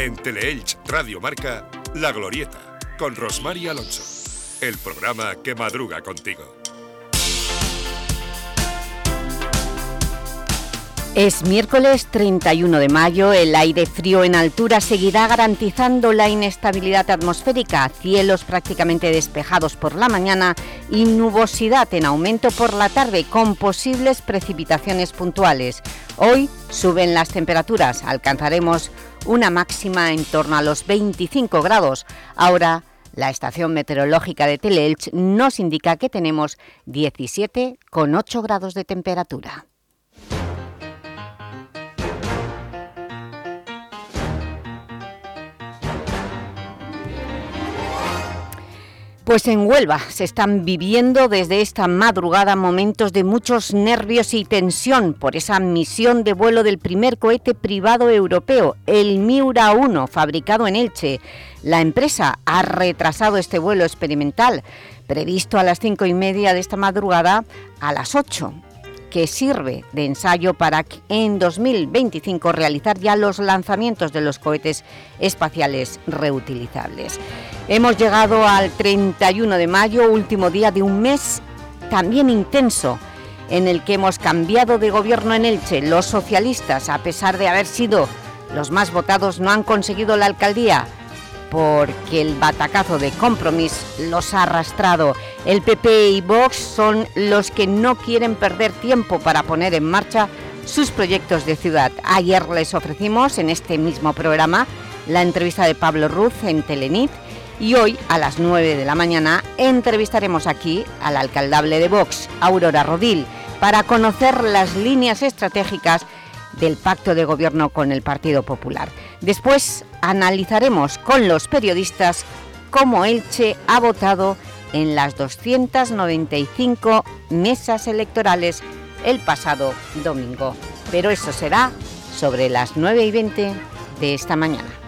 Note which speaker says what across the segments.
Speaker 1: En Teleelch Radio Marca, La Glorieta, con Rosmar Alonso. El programa que madruga contigo.
Speaker 2: Es miércoles 31 de mayo, el aire frío en altura seguirá garantizando la inestabilidad atmosférica, cielos prácticamente despejados por la mañana y nubosidad en aumento por la tarde con posibles precipitaciones puntuales. Hoy suben las temperaturas, alcanzaremos una máxima en torno a los 25 grados. Ahora la estación meteorológica de Teleelch nos indica que tenemos 17,8 grados de temperatura. Pues en Huelva se están viviendo desde esta madrugada momentos de muchos nervios y tensión por esa misión de vuelo del primer cohete privado europeo, el Miura 1, fabricado en Elche. La empresa ha retrasado este vuelo experimental, previsto a las cinco y media de esta madrugada, a las 8 que sirve de ensayo para en 2025 realizar ya los lanzamientos de los cohetes espaciales reutilizables. Hemos llegado al 31 de mayo, último día de un mes también intenso, en el que hemos cambiado de gobierno en Elche. Los socialistas, a pesar de haber sido los más votados, no han conseguido la alcaldía porque el batacazo de Compromís los ha arrastrado. El PP y Vox son los que no quieren perder tiempo para poner en marcha sus proyectos de ciudad. Ayer les ofrecimos en este mismo programa la entrevista de Pablo Ruz en Telenit y hoy a las 9 de la mañana entrevistaremos aquí al alcaldable de Vox, Aurora Rodil, para conocer las líneas estratégicas del pacto de gobierno con el Partido Popular. Después analizaremos con los periodistas cómo Elche ha votado en las 295 mesas electorales el pasado domingo. Pero eso será sobre las 9 y 20 de esta mañana.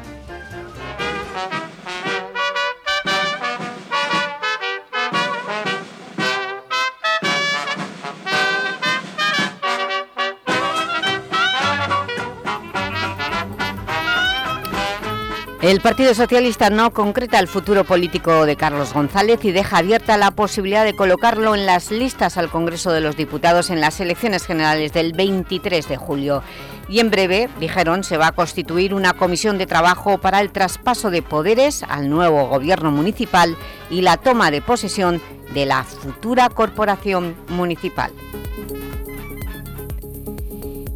Speaker 2: El Partido Socialista no concreta el futuro político de Carlos González y deja abierta la posibilidad de colocarlo en las listas al Congreso de los Diputados en las elecciones generales del 23 de julio. Y en breve, dijeron, se va a constituir una comisión de trabajo para el traspaso de poderes al nuevo gobierno municipal y la toma de posesión de la futura corporación municipal.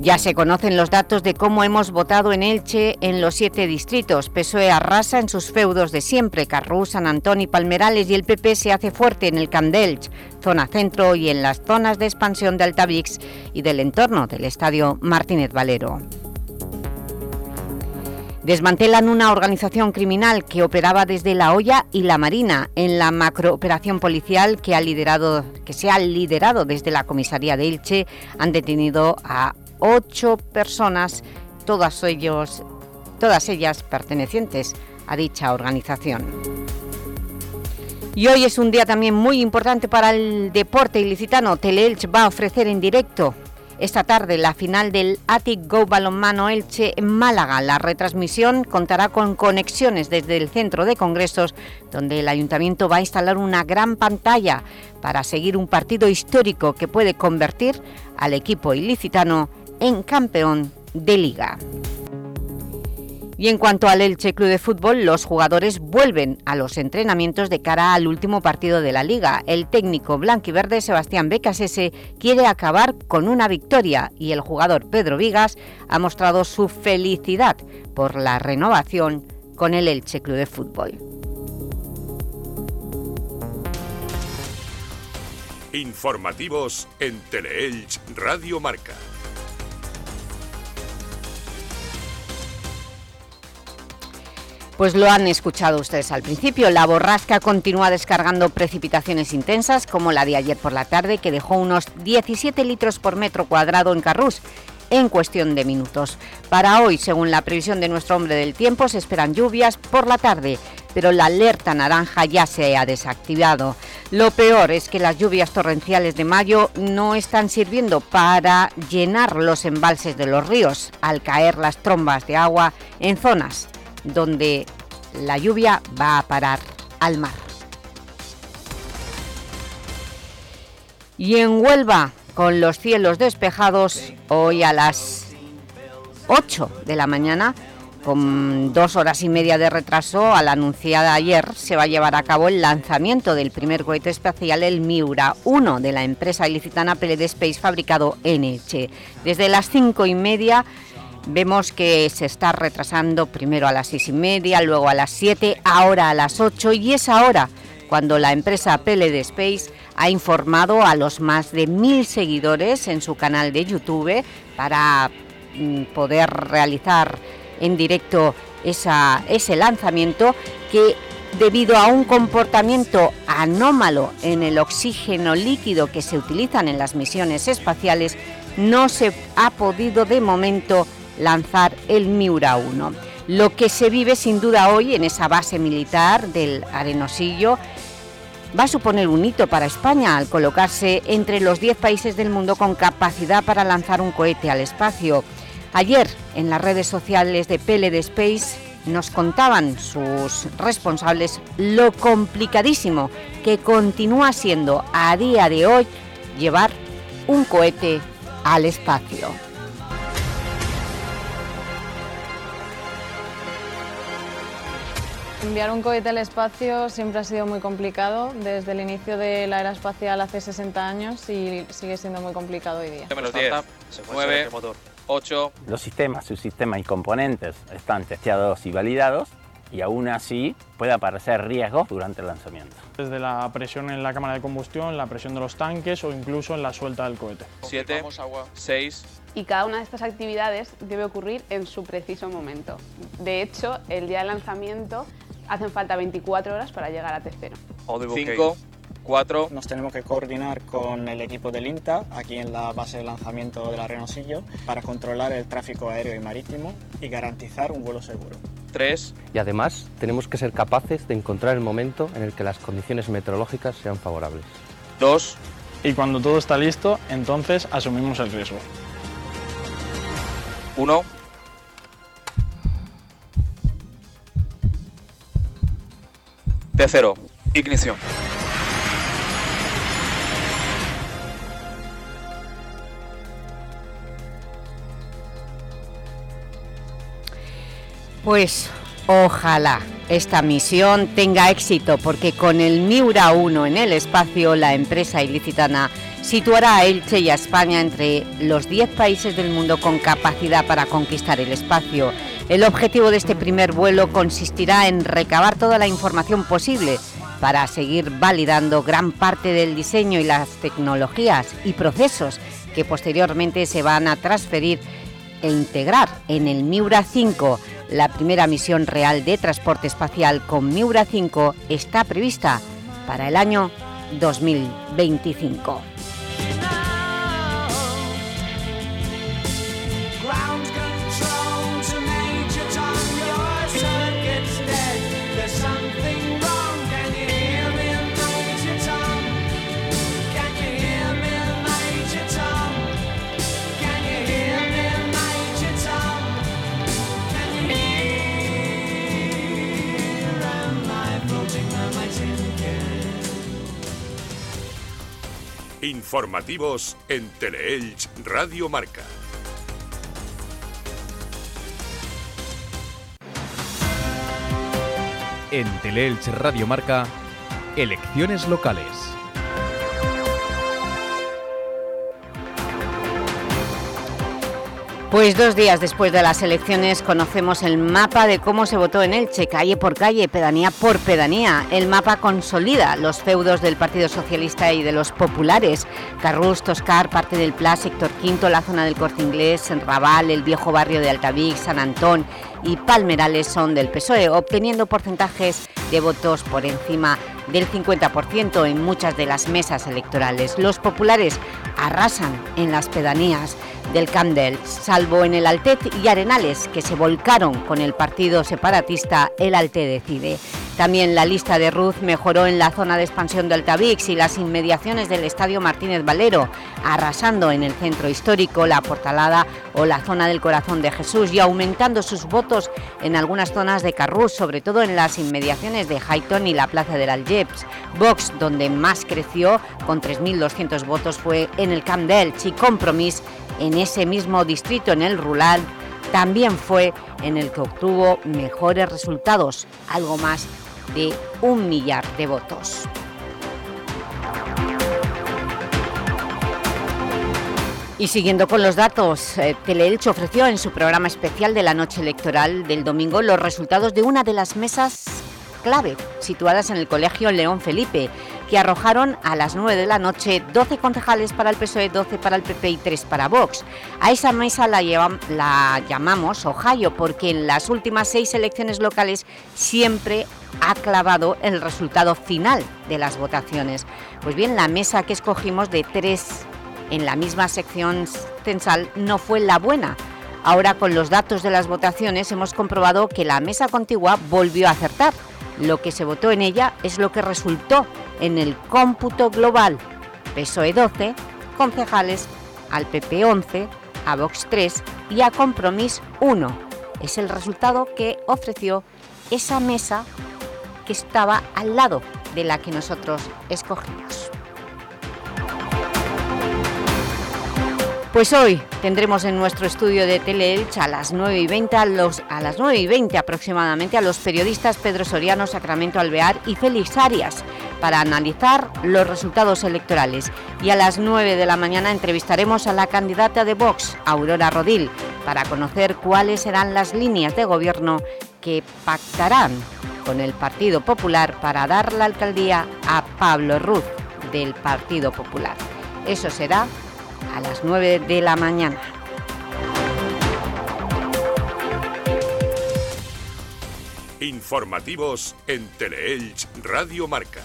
Speaker 2: Ya se conocen los datos de cómo hemos votado en Elche en los siete distritos. PSOE arrasa en sus feudos de siempre, Carrús, San Antón y Palmerales, y el PP se hace fuerte en el Candelch, zona centro y en las zonas de expansión de Altavix y del entorno del Estadio Martínez Valero. Desmantelan una organización criminal que operaba desde La Hoya y La Marina en la macrooperación policial que, ha liderado, que se ha liderado desde la comisaría de Elche. Han detenido a ocho personas, todas, ellos, todas ellas pertenecientes a dicha organización. Y hoy es un día también muy importante para el deporte ilicitano. Teleelch va a ofrecer en directo esta tarde la final del Atic Go Balonmano Elche en Málaga. La retransmisión contará con conexiones desde el centro de congresos donde el Ayuntamiento va a instalar una gran pantalla para seguir un partido histórico que puede convertir al equipo ilicitano en campeón de Liga. Y en cuanto al Elche Club de Fútbol, los jugadores vuelven a los entrenamientos de cara al último partido de la Liga. El técnico blanquiverde Sebastián Becasese quiere acabar con una victoria y el jugador Pedro Vigas ha mostrado su felicidad por la renovación con el Elche Club de Fútbol.
Speaker 1: Informativos en Teleelch Radio Marca.
Speaker 2: Pues lo han escuchado ustedes al principio, la borrasca continúa descargando precipitaciones intensas como la de ayer por la tarde que dejó unos 17 litros por metro cuadrado en Carrús en cuestión de minutos. Para hoy, según la previsión de nuestro hombre del tiempo, se esperan lluvias por la tarde, pero la alerta naranja ya se ha desactivado. Lo peor es que las lluvias torrenciales de mayo no están sirviendo para llenar los embalses de los ríos al caer las trombas de agua en zonas donde la lluvia va a parar al mar. Y en Huelva, con los cielos despejados, hoy a las 8 de la mañana, con dos horas y media de retraso al anunciado ayer, se va a llevar a cabo el lanzamiento del primer cohete espacial, el Miura 1, de la empresa ilicitana PLD Space, fabricado en. Desde las cinco y media vemos que se está retrasando primero a las seis y media, luego a las 7, ahora a las 8, y es ahora cuando la empresa PLD Space ha informado a los más de mil seguidores en su canal de YouTube para mm, poder realizar en directo ese lanzamiento que debido a un comportamiento anómalo en el oxígeno líquido que se utilizan en las misiones espaciales, no se ha podido de momento lanzar el Miura 1. Lo que se vive sin duda hoy en esa base militar del Arenosillo va a suponer un hito para España al colocarse entre los 10 países del mundo con capacidad para lanzar un cohete al espacio. Ayer, en las redes sociales de PLD Space, nos contaban sus responsables lo complicadísimo que continúa siendo a día de hoy llevar un cohete al espacio.
Speaker 3: Enviar un cohete al espacio siempre ha sido muy complicado desde el inicio de la era espacial hace 60 años y sigue siendo muy complicado hoy día.
Speaker 4: 9, 8.
Speaker 5: Los sistemas, sus sistemas y componentes están testeados y validados y aún así puede aparecer riesgos durante el lanzamiento.
Speaker 6: Desde la presión en la cámara de combustión, la presión de los tanques o incluso en la suelta del cohete.
Speaker 4: 7, 6.
Speaker 7: Y cada una de estas actividades debe ocurrir en su preciso momento. De hecho, el día del lanzamiento hacen falta 24 horas para llegar a T0.
Speaker 4: 5, 4.
Speaker 8: Nos tenemos que coordinar con el equipo del INTA, aquí en la base de lanzamiento de la Renosillo, para controlar el tráfico aéreo y marítimo y garantizar un vuelo seguro.
Speaker 4: 3.
Speaker 9: Y además tenemos que ser capaces de encontrar el momento en el que las condiciones meteorológicas sean favorables.
Speaker 4: 2.
Speaker 6: Y cuando todo está listo, entonces asumimos el riesgo.
Speaker 4: 1. T0. Ignición.
Speaker 2: Pues ojalá esta misión tenga éxito porque con el Miura 1 en el espacio la empresa ilicitana situará a Elche y a España entre los 10 países del mundo con capacidad para conquistar el espacio. El objetivo de este primer vuelo consistirá en recabar toda la información posible para seguir validando gran parte del diseño y las tecnologías y procesos que posteriormente se van a transferir e integrar en el Miura 5. La primera misión real de transporte espacial con Miura 5 está prevista para el año 2025.
Speaker 1: Informativos en Teleelch Radio Marca.
Speaker 10: En Teleelch Radio Marca, elecciones locales.
Speaker 2: Pues dos días después de las elecciones conocemos el mapa de cómo se votó en Elche, calle por calle, pedanía por pedanía. El mapa consolida los feudos del Partido Socialista y de los populares. Carrús, Toscar, parte del Pla, sector quinto, la zona del Corte Inglés, Raval, el viejo barrio de Altavic, San Antón y Palmerales son del PSOE, obteniendo porcentajes de votos por encima del 50% en muchas de las mesas electorales. Los populares arrasan en las pedanías, del Camp salvo en el Altet y Arenales, que se volcaron con el partido separatista El Alte Decide. También la lista de Ruz mejoró en la zona de expansión del Tabix y las inmediaciones del Estadio Martínez Valero, arrasando en el centro histórico, la Portalada o la zona del Corazón de Jesús y aumentando sus votos en algunas zonas de Carrús, sobre todo en las inmediaciones de Highton y la Plaza del Vox, donde más creció, con 3.200 votos, fue en el Camp Delch y Compromís en ese mismo distrito, en el Rural, también fue en el que obtuvo mejores resultados, algo más de un millar de votos. Y siguiendo con los datos, eh, Teleelch ofreció en su programa especial de la noche electoral del domingo los resultados de una de las mesas clave situadas en el Colegio León Felipe, que arrojaron a las 9 de la noche 12 concejales para el PSOE, 12 para el PP y 3 para Vox. A esa mesa la, la llamamos Ohio porque en las últimas seis elecciones locales siempre ha clavado el resultado final de las votaciones. Pues bien, la mesa que escogimos de tres en la misma sección censal no fue la buena. Ahora, con los datos de las votaciones, hemos comprobado que la mesa contigua volvió a acertar. Lo que se votó en ella es lo que resultó en el cómputo global. PSOE 12, concejales al PP 11, a Vox 3 y a Compromís 1. Es el resultado que ofreció esa mesa que estaba al lado de la que nosotros escogimos. Pues hoy tendremos en nuestro estudio de Teleelch a las 9 y 20, a, los, a las 9 y 20 aproximadamente, a los periodistas Pedro Soriano, Sacramento Alvear y Félix Arias para analizar los resultados electorales. Y a las 9 de la mañana entrevistaremos a la candidata de Vox, Aurora Rodil, para conocer cuáles serán las líneas de gobierno que pactarán con el Partido Popular para dar la alcaldía a Pablo Ruz del Partido Popular. Eso será a las 9 de la mañana.
Speaker 1: Informativos en Teleelch Radio Marca.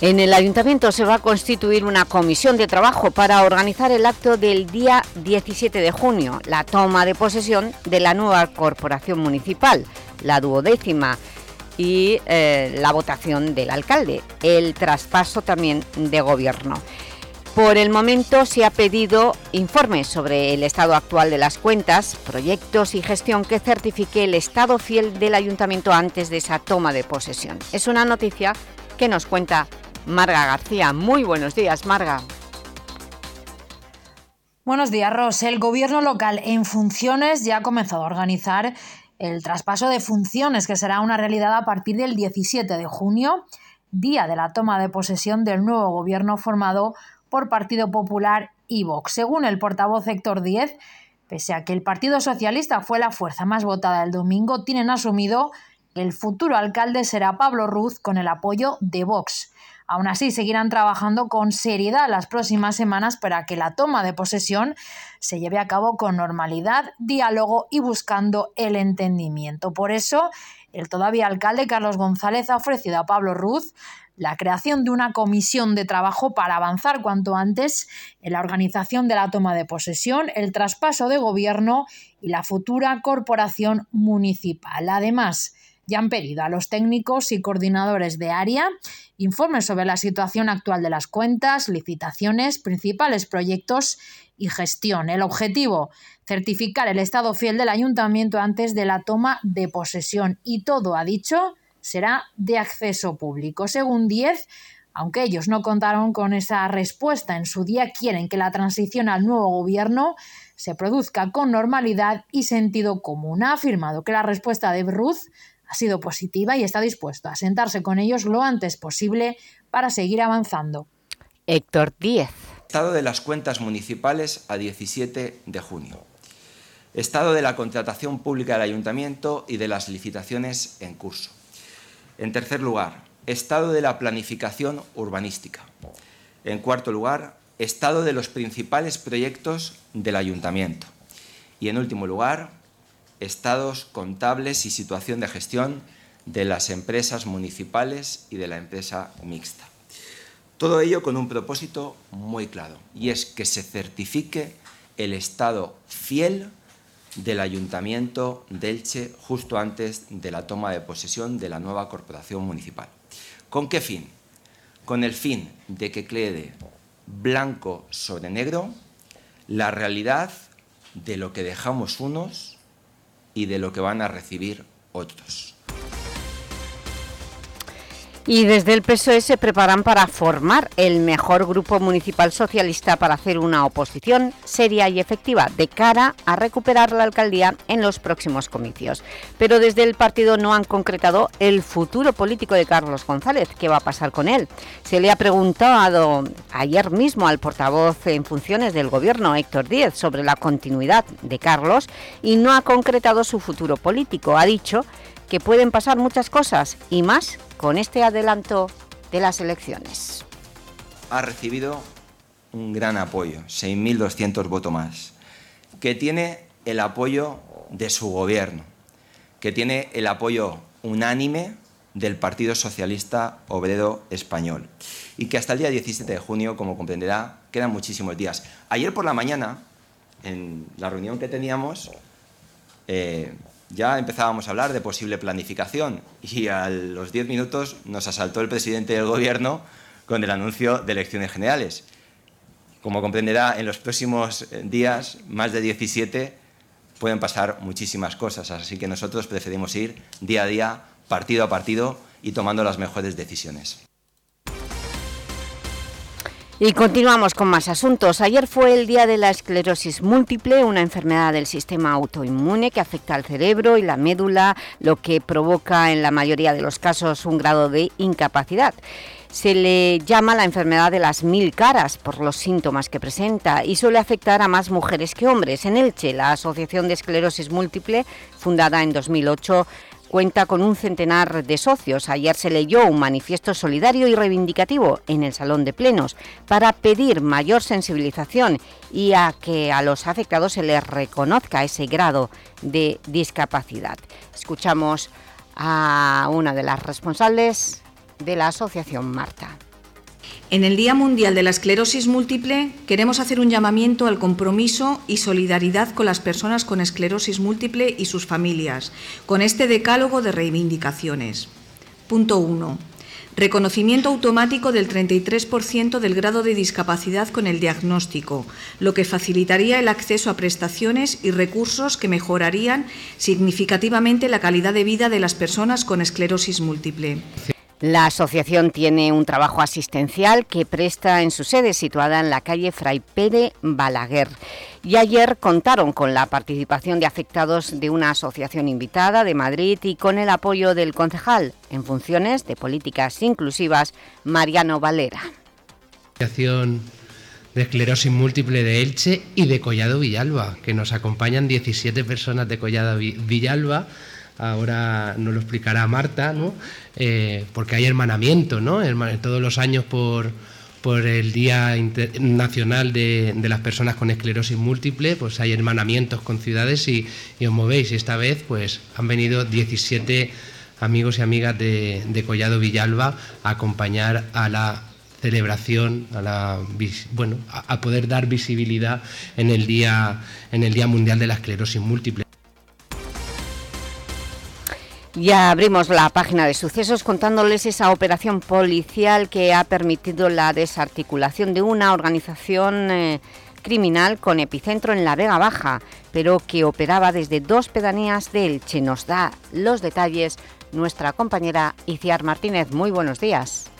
Speaker 2: En el Ayuntamiento se va a constituir una comisión de trabajo para organizar el acto del día 17 de junio, la toma de posesión de la nueva corporación municipal, la duodécima, y eh, la votación del alcalde, el traspaso también de gobierno. Por el momento se ha pedido informes sobre el estado actual de las cuentas, proyectos y gestión que certifique el estado fiel del Ayuntamiento antes de esa toma de posesión. Es una noticia que nos cuenta Marga García. Muy buenos días, Marga.
Speaker 11: Buenos días, Ros. El Gobierno local en funciones ya ha comenzado a organizar el traspaso de funciones que será una realidad a partir del 17 de junio, día de la toma de posesión del nuevo gobierno formado por Partido Popular y Vox. Según el portavoz Héctor Díez, pese a que el Partido Socialista fue la fuerza más votada el domingo, tienen asumido que el futuro alcalde será Pablo Ruz con el apoyo de Vox. Aún así, seguirán trabajando con seriedad las próximas semanas para que la toma de posesión se lleve a cabo con normalidad, diálogo y buscando el entendimiento. Por eso, el todavía alcalde Carlos González ha ofrecido a Pablo Ruz la creación de una comisión de trabajo para avanzar cuanto antes en la organización de la toma de posesión, el traspaso de gobierno y la futura corporación municipal. Además, ya han pedido a los técnicos y coordinadores de área informes sobre la situación actual de las cuentas, licitaciones, principales proyectos y gestión. El objetivo, certificar el estado fiel del ayuntamiento antes de la toma de posesión. Y todo, ha dicho, será de acceso público. Según 10, aunque ellos no contaron con esa respuesta en su día, quieren que la transición al nuevo gobierno se produzca con normalidad y sentido común. Ha afirmado que la respuesta de Bruce ha sido positiva y está dispuesto a sentarse con ellos lo antes posible para seguir avanzando.
Speaker 2: Héctor Díez.
Speaker 12: Estado de las cuentas municipales a 17 de junio. Estado de la contratación pública del Ayuntamiento y de las licitaciones en curso. En tercer lugar, estado de la planificación urbanística. En cuarto lugar, estado de los principales proyectos del Ayuntamiento. Y en último lugar, estados contables y situación de gestión de las empresas municipales y de la empresa mixta.
Speaker 13: Todo ello con un propósito muy claro, y es que se certifique el estado fiel del Ayuntamiento de Elche justo antes de la toma de posesión de la nueva corporación municipal. ¿Con qué fin? Con el fin de que quede blanco sobre negro la realidad de lo que dejamos unos y de lo que van a recibir otros.
Speaker 2: Y desde el PSOE se preparan para formar el mejor grupo municipal socialista para hacer una oposición seria y efectiva de cara a recuperar la alcaldía en los próximos comicios. Pero desde el partido no han concretado el futuro político de Carlos González. ¿Qué va a pasar con él? Se le ha preguntado ayer mismo al portavoz en funciones del Gobierno, Héctor Díez, sobre la continuidad de Carlos y no ha concretado su futuro político. Ha dicho que pueden pasar muchas cosas y más con este adelanto de las elecciones.
Speaker 13: Ha recibido un gran apoyo, 6.200 votos más, que tiene el apoyo de su gobierno, que tiene el apoyo unánime del Partido Socialista Obrero Español y que hasta el día 17 de junio, como comprenderá, quedan muchísimos días. Ayer por la mañana, en la reunión que teníamos, eh, ya empezábamos a hablar de posible planificación y a los 10 minutos nos asaltó el presidente del Gobierno con el anuncio de elecciones generales. Como comprenderá, en los próximos eh, días, más de 17, pueden pasar muchísimas cosas, así que nosotros preferimos ir día a día, partido a partido y tomando las mejores decisiones.
Speaker 2: Y continuamos con más asuntos. Ayer fue el día de la esclerosis múltiple, una enfermedad del sistema autoinmune que afecta al cerebro y la médula, lo que provoca en la mayoría de los casos un grado de incapacidad. Se le llama la enfermedad de las mil caras por los síntomas que presenta y suele afectar a más mujeres que hombres. En Elche, la Asociación de Esclerosis Múltiple, fundada en 2008, cuenta con un centenar de socios. Ayer se leyó un manifiesto solidario y reivindicativo en el Salón de Plenos para pedir mayor sensibilización y a que a los afectados se les reconozca ese grado de discapacidad. Escuchamos a una de las responsables de la Asociación Marta.
Speaker 14: En el Día Mundial de la Esclerosis Múltiple queremos hacer un llamamiento al compromiso y solidaridad con las personas con esclerosis múltiple y sus familias, con este decálogo de reivindicaciones. Punto 1. Reconocimiento automático del 33% del grado de discapacidad con el diagnóstico, lo que facilitaría el acceso a prestaciones y recursos que mejorarían significativamente la calidad de vida de las personas con esclerosis múltiple.
Speaker 2: La asociación tiene un trabajo asistencial que presta en su sede situada en la calle Fray Pere Balaguer. Y ayer contaron con la participación de afectados de una asociación invitada de Madrid y con el apoyo del concejal en funciones de políticas inclusivas, Mariano Valera.
Speaker 15: Asociación de esclerosis múltiple de Elche y de Collado Villalba, que nos acompañan 17 personas de Collado Villalba ahora nos lo explicará Marta, ¿no? Eh, porque hay hermanamiento, ¿no? todos los años por, por el Día Nacional de, las Personas con Esclerosis Múltiple, pues hay hermanamientos con ciudades y, os movéis. Y esta vez pues han venido 17 amigos y amigas de, Collado Villalba a acompañar a la celebración, a la bueno, poder dar visibilidad en el día en el Día Mundial de la Esclerosis Múltiple.
Speaker 2: Ya abrimos la página de sucesos contándoles esa operación policial que ha permitido la desarticulación de una organización eh, criminal con epicentro en la Vega Baja, pero que operaba desde dos pedanías de Elche. Nos da los detalles nuestra compañera Iciar Martínez. Muy buenos días.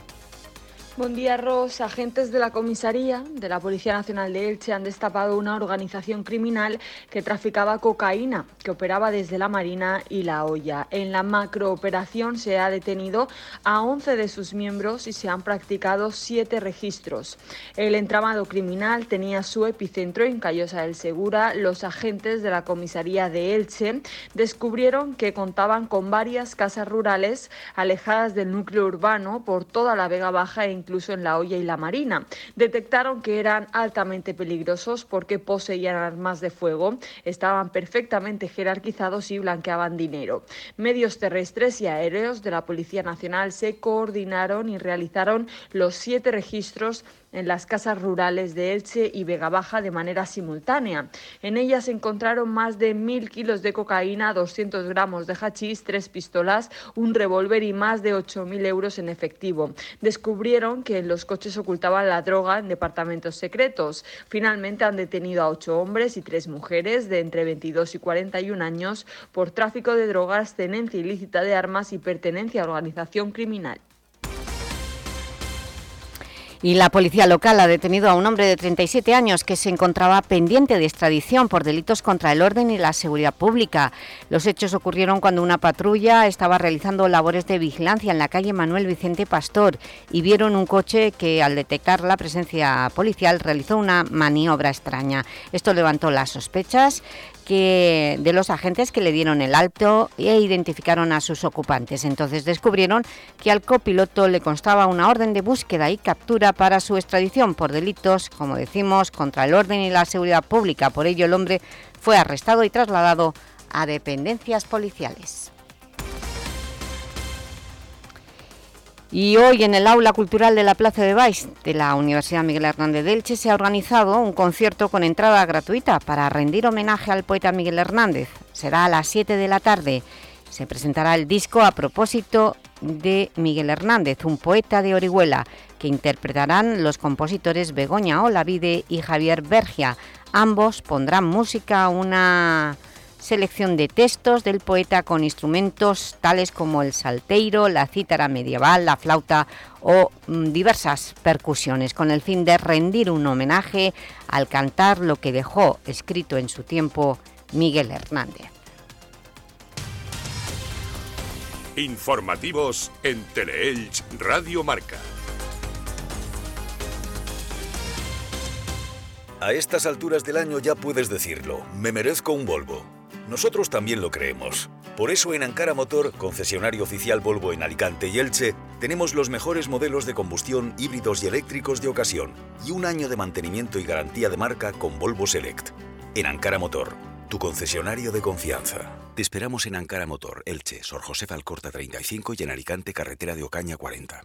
Speaker 16: Buen día, Ros. Agentes de la comisaría de la Policía Nacional de Elche han destapado una organización criminal que traficaba cocaína, que operaba desde la Marina y la Olla. En la macrooperación se ha detenido a 11 de sus miembros y se han practicado siete registros. El entramado criminal tenía su epicentro en Callosa del Segura. Los agentes de la comisaría de Elche descubrieron que contaban con varias casas rurales alejadas del núcleo urbano por toda la Vega Baja en incluso en la olla y la marina. Detectaron que eran altamente peligrosos porque poseían armas de fuego, estaban perfectamente jerarquizados y blanqueaban dinero. Medios terrestres y aéreos de la Policía Nacional se coordinaron y realizaron los siete registros en las casas rurales de Elche y Vega Baja de manera simultánea. En ellas se encontraron más de mil kilos de cocaína, 200 gramos de hachís, tres pistolas, un revólver y más de 8.000 euros en efectivo. Descubrieron que en los coches ocultaban la droga en departamentos secretos. Finalmente han detenido a ocho hombres y tres mujeres de entre 22 y 41 años por tráfico de drogas, tenencia ilícita de armas y pertenencia a organización criminal.
Speaker 2: Y la policía local ha detenido a un hombre de 37 años que se encontraba pendiente de extradición por delitos contra el orden y la seguridad pública. Los hechos ocurrieron cuando una patrulla estaba realizando labores de vigilancia en la calle Manuel Vicente Pastor y vieron un coche que al detectar la presencia policial realizó una maniobra extraña. Esto levantó las sospechas que, de los agentes que le dieron el alto e identificaron a sus ocupantes. Entonces descubrieron que al copiloto le constaba una orden de búsqueda y captura para su extradición por delitos, como decimos, contra el orden y la seguridad pública. Por ello el hombre fue arrestado y trasladado a dependencias policiales. Y hoy en el Aula Cultural de la Plaza de Baix de la Universidad Miguel Hernández de Elche se ha organizado un concierto con entrada gratuita para rendir homenaje al poeta Miguel Hernández. Será a las 7 de la tarde. Se presentará el disco a propósito de Miguel Hernández, un poeta de Orihuela, que interpretarán los compositores Begoña Olavide y Javier Bergia. Ambos pondrán música a una selección de textos del poeta con instrumentos tales como el salteiro, la cítara medieval, la flauta o mm, diversas percusiones, con el fin de rendir un homenaje al cantar lo que dejó escrito en su tiempo Miguel Hernández.
Speaker 1: Informativos en Teleelch Radio Marca.
Speaker 17: A estas alturas del año ya puedes decirlo, me merezco un Volvo. Nosotros también lo creemos. Por eso en Ankara Motor, concesionario oficial Volvo en Alicante y Elche, tenemos los mejores modelos de combustión híbridos y eléctricos de ocasión y un año de mantenimiento y garantía de marca con Volvo Select. En Ankara Motor, tu concesionario de confianza. Te esperamos en Ankara Motor, Elche, Sor José Alcorta 35 y en Alicante, carretera de Ocaña 40.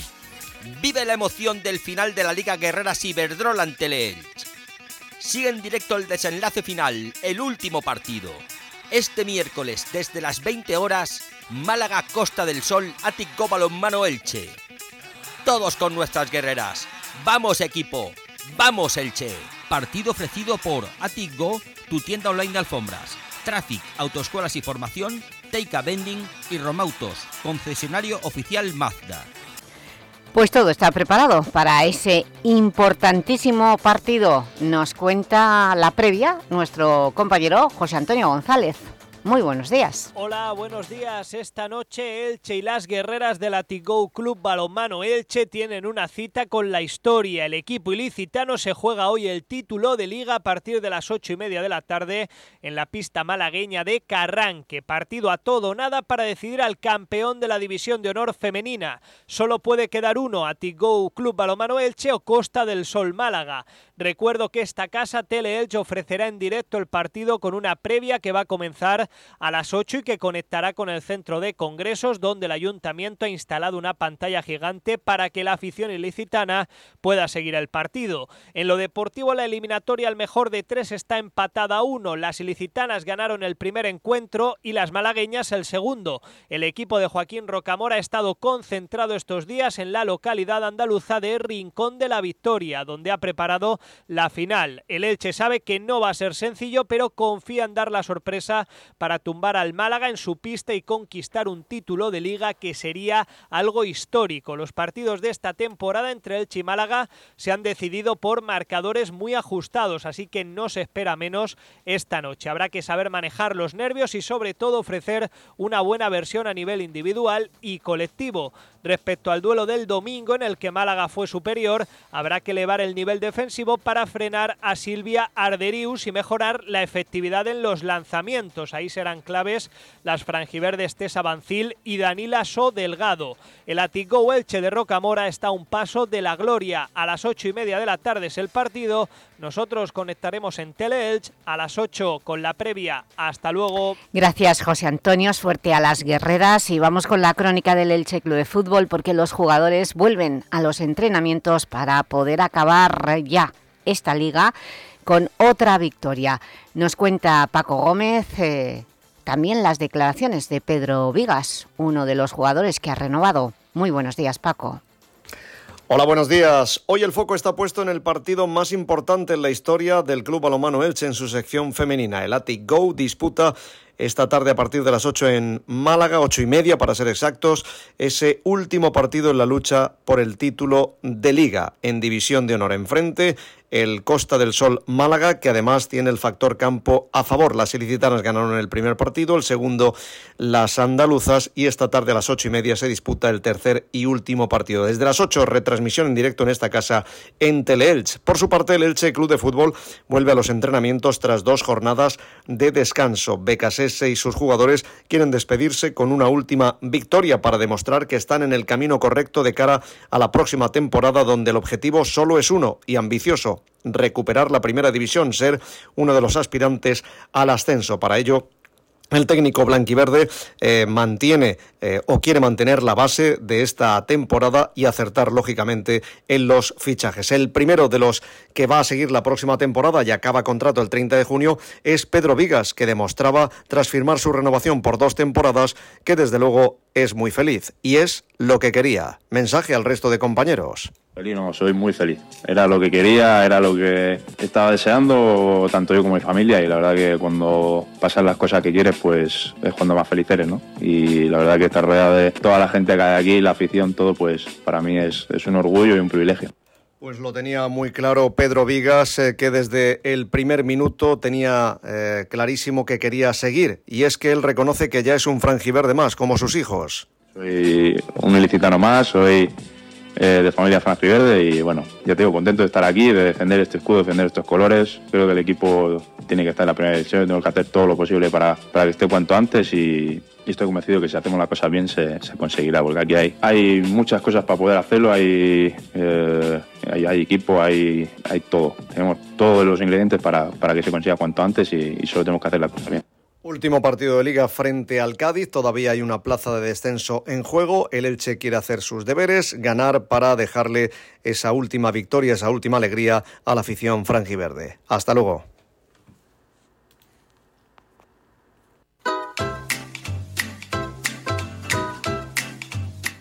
Speaker 18: Vive la emoción del final de la Liga Guerrera Ciberdrola ante el Elche. Sigue en directo el desenlace final, el último partido. Este miércoles, desde las 20 horas, Málaga Costa del Sol, Atic Balonmano Elche. Todos con nuestras guerreras. ¡Vamos equipo! ¡Vamos Elche! Partido ofrecido por Atic Go, tu tienda online de alfombras. Traffic, autoescuelas y formación, Teika Vending y Romautos, concesionario oficial Mazda.
Speaker 2: Pues todo está preparado para ese importantísimo partido. Nos cuenta la previa nuestro compañero José Antonio González. Muy buenos días.
Speaker 19: Hola, buenos días. Esta noche Elche y las guerreras del Atigo Club Balonmano Elche tienen una cita con la historia. El equipo ilicitano se juega hoy el título de liga a partir de las ocho y media de la tarde en la pista malagueña de Carranque. Partido a todo o nada para decidir al campeón de la división de honor femenina. Solo puede quedar uno, Atigo Club Balonmano Elche o Costa del Sol Málaga. Recuerdo que esta casa Tele Elche ofrecerá en directo el partido con una previa que va a comenzar a las 8 y que conectará con el centro de congresos donde el ayuntamiento ha instalado una pantalla gigante para que la afición ilicitana pueda seguir el partido. En lo deportivo la eliminatoria al mejor de tres está empatada a uno. Las ilicitanas ganaron el primer encuentro y las malagueñas el segundo. El equipo de Joaquín Rocamora ha estado concentrado estos días en la localidad andaluza de Rincón de la Victoria, donde ha preparado la final. El Elche sabe que no va a ser sencillo, pero confía en dar la sorpresa para tumbar al Málaga en su pista y conquistar un título de liga que sería algo histórico. Los partidos de esta temporada entre Elche y Málaga se han decidido por marcadores muy ajustados, así que no se espera menos esta noche. Habrá que saber manejar los nervios y sobre todo ofrecer una buena versión a nivel individual y colectivo. Respecto al duelo del domingo en el que Málaga fue superior, habrá que elevar el nivel defensivo para frenar a Silvia Arderius y mejorar la efectividad en los lanzamientos. Ahí serán claves las franjiverdes Tessa Bancil y Danila So Delgado. El Atigo Elche de Rocamora está a un paso de la gloria. A las ocho y media de la tarde es el partido. Nosotros conectaremos en Teleelch a las 8 con la previa. Hasta luego.
Speaker 2: Gracias, José Antonio. Suerte a las guerreras. Y vamos con la crónica del Elche Club de Fútbol porque los jugadores vuelven a los entrenamientos para poder acabar ya esta liga con otra victoria. Nos cuenta Paco Gómez eh, también las declaraciones de Pedro Vigas, uno de los jugadores que ha renovado. Muy buenos días, Paco.
Speaker 20: Hola, buenos días. Hoy el foco está puesto en el partido más importante en la historia del Club Balomano Elche en su sección femenina. El Atic Go disputa esta tarde a partir de las 8 en Málaga, ocho y media para ser exactos, ese último partido en la lucha por el título de Liga en División de Honor. Enfrente el Costa del Sol Málaga, que además tiene el factor campo a favor. Las ilicitanas ganaron el primer partido, el segundo las andaluzas y esta tarde a las ocho y media se disputa el tercer y último partido. Desde las ocho, retransmisión en directo en esta casa en Teleelch. Por su parte, el Elche Club de Fútbol vuelve a los entrenamientos tras dos jornadas de descanso. Becasese y sus jugadores quieren despedirse con una última victoria para demostrar que están en el camino correcto de cara a la próxima temporada donde el objetivo solo es uno y ambicioso, recuperar la primera división, ser uno de los aspirantes al ascenso. Para ello, el técnico blanquiverde eh, mantiene eh, o quiere mantener la base de esta temporada y acertar lógicamente en los fichajes. El primero de los que va a seguir la próxima temporada y acaba contrato el 30 de junio es Pedro Vigas, que demostraba tras firmar su renovación por dos temporadas que desde luego es muy feliz y es lo que quería. Mensaje al resto de compañeros.
Speaker 21: Feliz no, soy muy feliz. Era lo que quería, era lo que estaba deseando, tanto yo como mi familia, y la verdad que cuando pasan las cosas que quieres, pues es cuando más feliz eres, ¿no? Y la verdad que estar rodeado de toda la gente que hay aquí, la afición, todo, pues para mí es, es un orgullo y un privilegio.
Speaker 20: Pues lo tenía muy claro Pedro Vigas, eh, que desde el primer minuto tenía eh, clarísimo que quería seguir. Y es que él reconoce que ya es un frangiverde más, como sus hijos.
Speaker 21: Soy un ilicitano más, soy eh, de familia Verde y bueno, ya tengo contento de estar aquí, de defender este escudo, defender estos colores. Creo que el equipo tiene que estar en la primera división, tengo que hacer todo lo posible para, para que esté cuanto antes y, estoy convencido que si hacemos la cosa bien se, se, conseguirá, porque aquí hay, hay muchas cosas para poder hacerlo, hay, eh, hay, hay, equipo, hay, hay todo. Tenemos todos los ingredientes para, para que se consiga cuanto antes y, y solo tenemos que hacer la cosa bien.
Speaker 20: Último partido de liga frente al Cádiz, todavía hay una plaza de descenso en juego, el Elche quiere hacer sus deberes, ganar para dejarle esa última victoria, esa última alegría a la afición franjiverde. Hasta luego.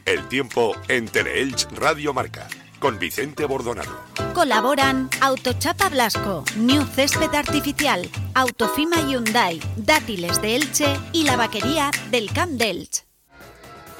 Speaker 1: El tiempo en Teleelch Radio Marca con Vicente Bordonado.
Speaker 22: Colaboran Autochapa Blasco, New Césped Artificial, Autofima Hyundai, Dátiles de Elche y la vaquería del Camp d'Elche.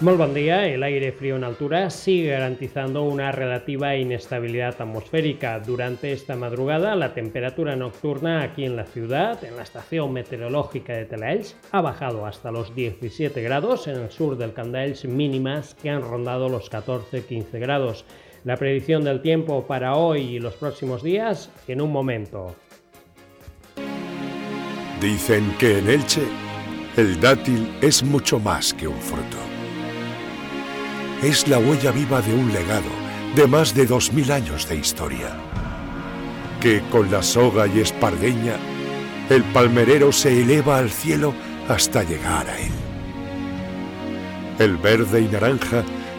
Speaker 23: Muy buen día. El aire frío en altura sigue garantizando una relativa inestabilidad atmosférica. Durante esta madrugada, la temperatura nocturna aquí en la ciudad, en la estación meteorológica de Telaelch, ha bajado hasta los 17 grados. En el sur del Candaelch, mínimas que han rondado los 14-15 grados. La predicción del tiempo para hoy y los próximos días en un momento.
Speaker 1: Dicen que en Elche el dátil es mucho más que un fruto. Es la huella viva de un legado de más de 2.000 años de historia. Que con la soga y espardeña, el palmerero se eleva al cielo hasta llegar a él. El verde y naranja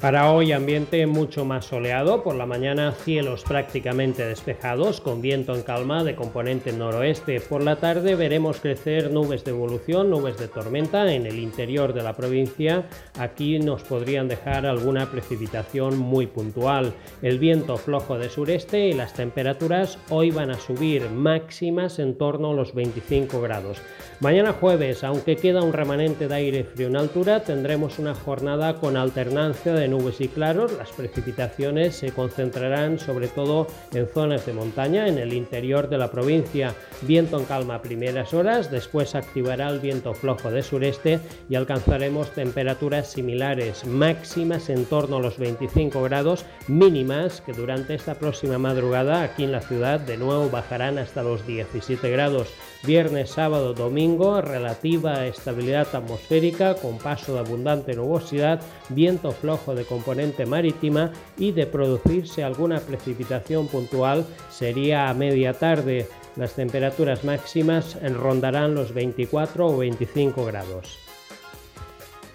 Speaker 23: Para hoy ambiente mucho más soleado, por la mañana cielos prácticamente despejados, con viento en calma de componente noroeste. Por la tarde veremos crecer nubes de evolución, nubes de tormenta en el interior de la provincia. Aquí nos podrían dejar alguna precipitación muy puntual. El viento flojo de sureste y las temperaturas hoy van a subir máximas en torno a los 25 grados. Mañana jueves, aunque queda un remanente de aire frío en altura, tendremos una jornada con alternancia de nubes y claros. Las precipitaciones se concentrarán sobre todo en zonas de montaña, en el interior de la provincia. Viento en calma a primeras horas, después activará el viento flojo de sureste y alcanzaremos temperaturas similares, máximas en torno a los 25 grados, mínimas que durante esta próxima madrugada aquí en la ciudad de nuevo bajarán hasta los 17 grados. Viernes, sábado, domingo, relativa estabilidad atmosférica con paso de abundante nubosidad, viento flojo de componente marítima y de producirse alguna precipitación puntual sería a media tarde. Las temperaturas máximas rondarán los 24 o 25 grados.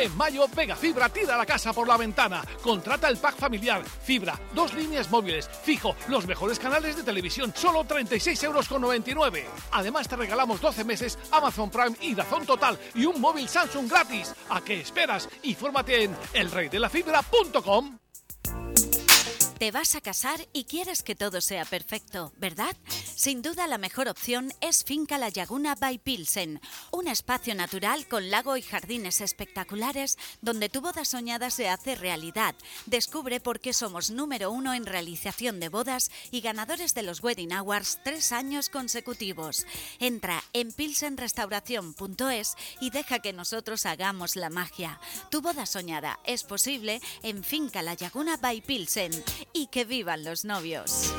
Speaker 24: En mayo, Vega Fibra tira la casa por la ventana. Contrata el pack familiar. Fibra, dos líneas móviles, fijo, los mejores canales de televisión, solo 36,99 euros. Además, te regalamos 12 meses Amazon Prime y Dazón Total y un móvil Samsung gratis. ¿A qué esperas? Infórmate en elreydelafibra.com.
Speaker 22: Te vas a casar y quieres que todo sea perfecto, ¿verdad? Sin duda la mejor opción es Finca La Laguna by Pilsen, un espacio natural con lago y jardines espectaculares donde tu boda soñada se hace realidad. Descubre por qué somos número uno en realización de bodas y ganadores de los Wedding Awards tres años consecutivos. Entra en pilsenrestauración.es y deja que nosotros hagamos la magia. Tu boda soñada es posible en Finca La Laguna by Pilsen y que vivan los novios.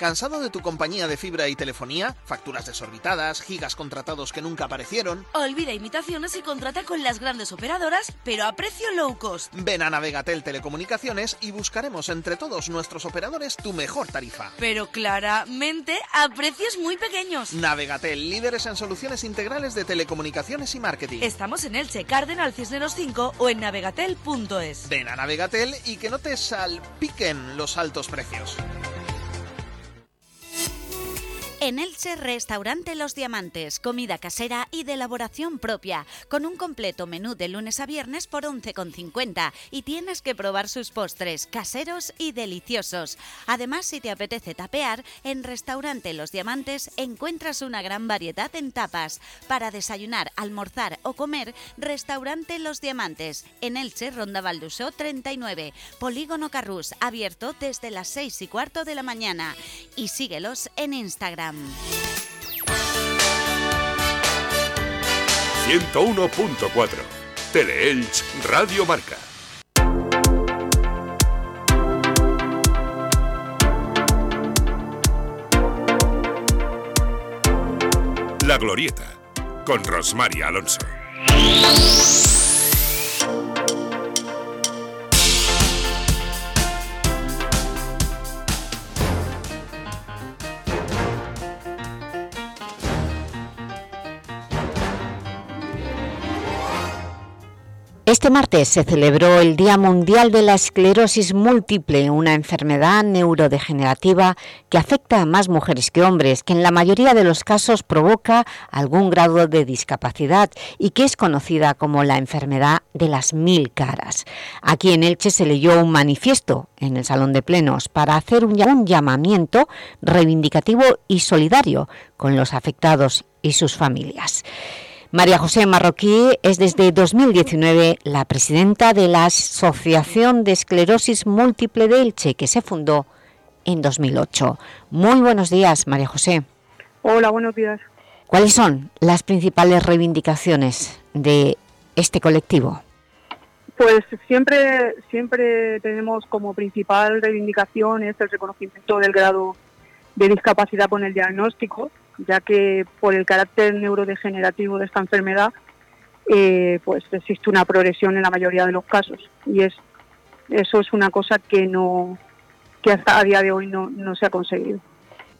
Speaker 25: ¿Cansado de tu compañía de fibra y telefonía? ¿Facturas desorbitadas? ¿Gigas contratados que nunca aparecieron?
Speaker 26: Olvida imitaciones y contrata con las grandes operadoras, pero a precio low cost.
Speaker 25: Ven a Navegatel Telecomunicaciones y buscaremos entre todos nuestros operadores tu mejor tarifa.
Speaker 26: Pero claramente a precios muy pequeños.
Speaker 25: Navegatel, líderes en soluciones integrales de telecomunicaciones y marketing.
Speaker 26: Estamos en Elche, Cardenal Cisneros 5 o en navegatel.es.
Speaker 25: Ven a Navegatel y que no te salpiquen los altos precios.
Speaker 22: En Elche, restaurante Los Diamantes, comida casera y de elaboración propia, con un completo menú de lunes a viernes por 11,50 y tienes que probar sus postres, caseros y deliciosos. Además, si te apetece tapear, en restaurante Los Diamantes encuentras una gran variedad en tapas. Para desayunar, almorzar o comer, restaurante Los Diamantes, en Elche, Ronda Valdusó 39, Polígono Carrús, abierto desde las 6 y cuarto de la mañana. Y síguelos en Instagram.
Speaker 1: 101.4 Teleelch Radio Marca. La Glorieta con Rosmaria Alonso.
Speaker 2: Este martes se celebró el Día Mundial de la Esclerosis Múltiple, una enfermedad neurodegenerativa que afecta a más mujeres que hombres, que en la mayoría de los casos provoca algún grado de discapacidad y que es conocida como la enfermedad de las mil caras. Aquí en Elche se leyó un manifiesto en el Salón de Plenos para hacer un llamamiento reivindicativo y solidario con los afectados y sus familias. María José Marroquí es desde 2019 la presidenta de la Asociación de Esclerosis Múltiple de Elche, que se fundó en 2008. Muy buenos días, María José.
Speaker 27: Hola, buenos días.
Speaker 2: ¿Cuáles son las principales reivindicaciones de este colectivo?
Speaker 27: Pues siempre, siempre tenemos como principal reivindicación es el reconocimiento del grado de discapacidad con el diagnóstico, ya que por el carácter neurodegenerativo de esta enfermedad, eh, pues existe una progresión en la mayoría de los casos y es eso es una cosa que no que hasta a día de hoy no, no se ha conseguido.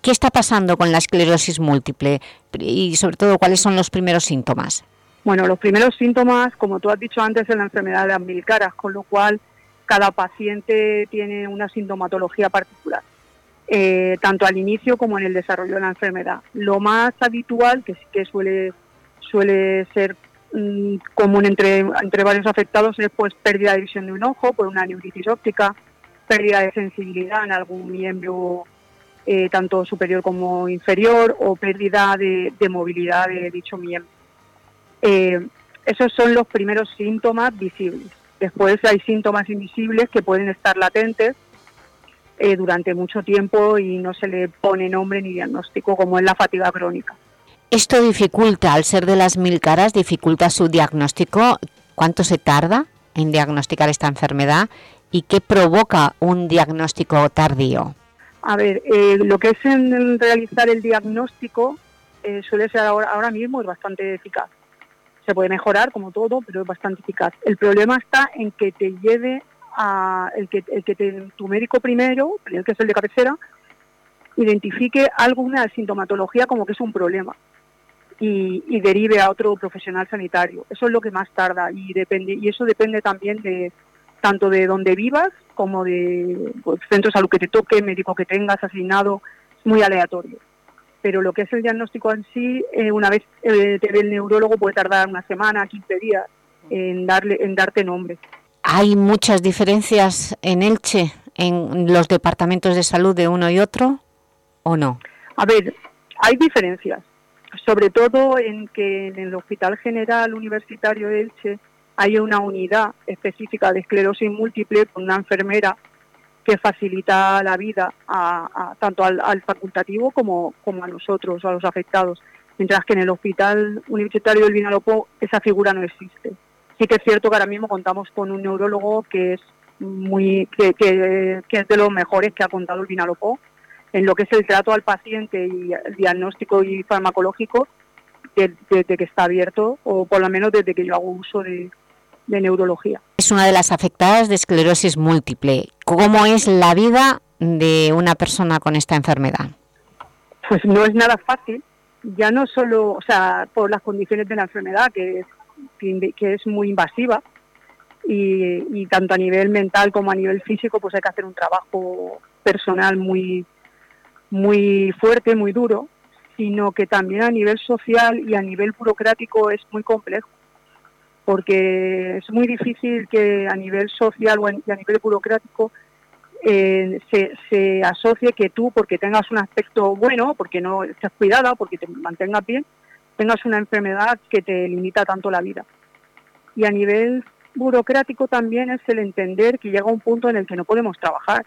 Speaker 2: ¿Qué está pasando con la esclerosis múltiple y sobre todo cuáles son los primeros síntomas?
Speaker 27: Bueno, los primeros síntomas, como tú has dicho antes, es la enfermedad de las mil caras, con lo cual cada paciente tiene una sintomatología particular. Eh, tanto al inicio como en el desarrollo de la enfermedad. Lo más habitual, que sí que suele, suele ser mm, común entre, entre varios afectados, es pues pérdida de visión de un ojo por una neuritis óptica, pérdida de sensibilidad en algún miembro eh, tanto superior como inferior o pérdida de, movilidad de dicho miembro. Eh, esos son los primeros síntomas visibles. Después hay síntomas invisibles que pueden estar latentes, eh, durante mucho tiempo y no se le pone nombre ni diagnóstico, como es la fatiga crónica.
Speaker 2: ¿Esto dificulta, al ser de las mil caras, dificulta su diagnóstico? ¿Cuánto se tarda en diagnosticar esta enfermedad y qué provoca un diagnóstico tardío?
Speaker 27: A ver, eh, lo que es en realizar el diagnóstico eh, suele ser ahora, ahora mismo es bastante eficaz. Se puede mejorar como todo, pero es bastante eficaz. El problema está en que te lleve el que, el que tu médico primero, el que es el de cabecera, identifique alguna sintomatología como que es un problema y, derive a otro profesional sanitario. Eso es lo que más tarda y depende y eso depende también de tanto de donde vivas como de pues, centro de salud que te toque, médico que tengas asignado, es muy aleatorio. Pero lo que es el diagnóstico en sí, eh, una vez eh, te ve el neurólogo puede tardar una semana, 15 días en darle en darte nombre.
Speaker 2: ¿Hay muchas diferencias en Elche, en los departamentos de salud de uno y otro, o no?
Speaker 27: A ver, hay diferencias, sobre todo en que en el Hospital General Universitario de Elche hay una unidad específica de esclerosis múltiple con una enfermera que facilita la vida a, tanto al, facultativo como, como a nosotros, a los afectados, mientras que en el Hospital Universitario del Vinalopó esa figura no existe sí que es cierto que ahora mismo contamos con un neurólogo que es muy que, es de los mejores que ha contado el Vinalopó en lo que es el trato al paciente y el diagnóstico y farmacológico desde, que está abierto o por lo menos desde que yo hago uso de, de neurología.
Speaker 2: Es una de las afectadas de esclerosis múltiple. ¿Cómo es la vida de una persona con esta enfermedad?
Speaker 27: Pues no es nada fácil, ya no solo, o sea, por las condiciones de la enfermedad, que que es muy invasiva y, tanto a nivel mental como a nivel físico pues hay que hacer un trabajo personal muy muy fuerte, muy duro, sino que también a nivel social y a nivel burocrático es muy complejo, porque es muy difícil que a nivel social y a nivel burocrático eh, se, se asocie que tú, porque tengas un aspecto bueno, porque no estés cuidada, porque te mantengas bien, tengas una enfermedad que te limita tanto la vida. Y a nivel burocrático también es el entender que llega un punto en el que no podemos trabajar,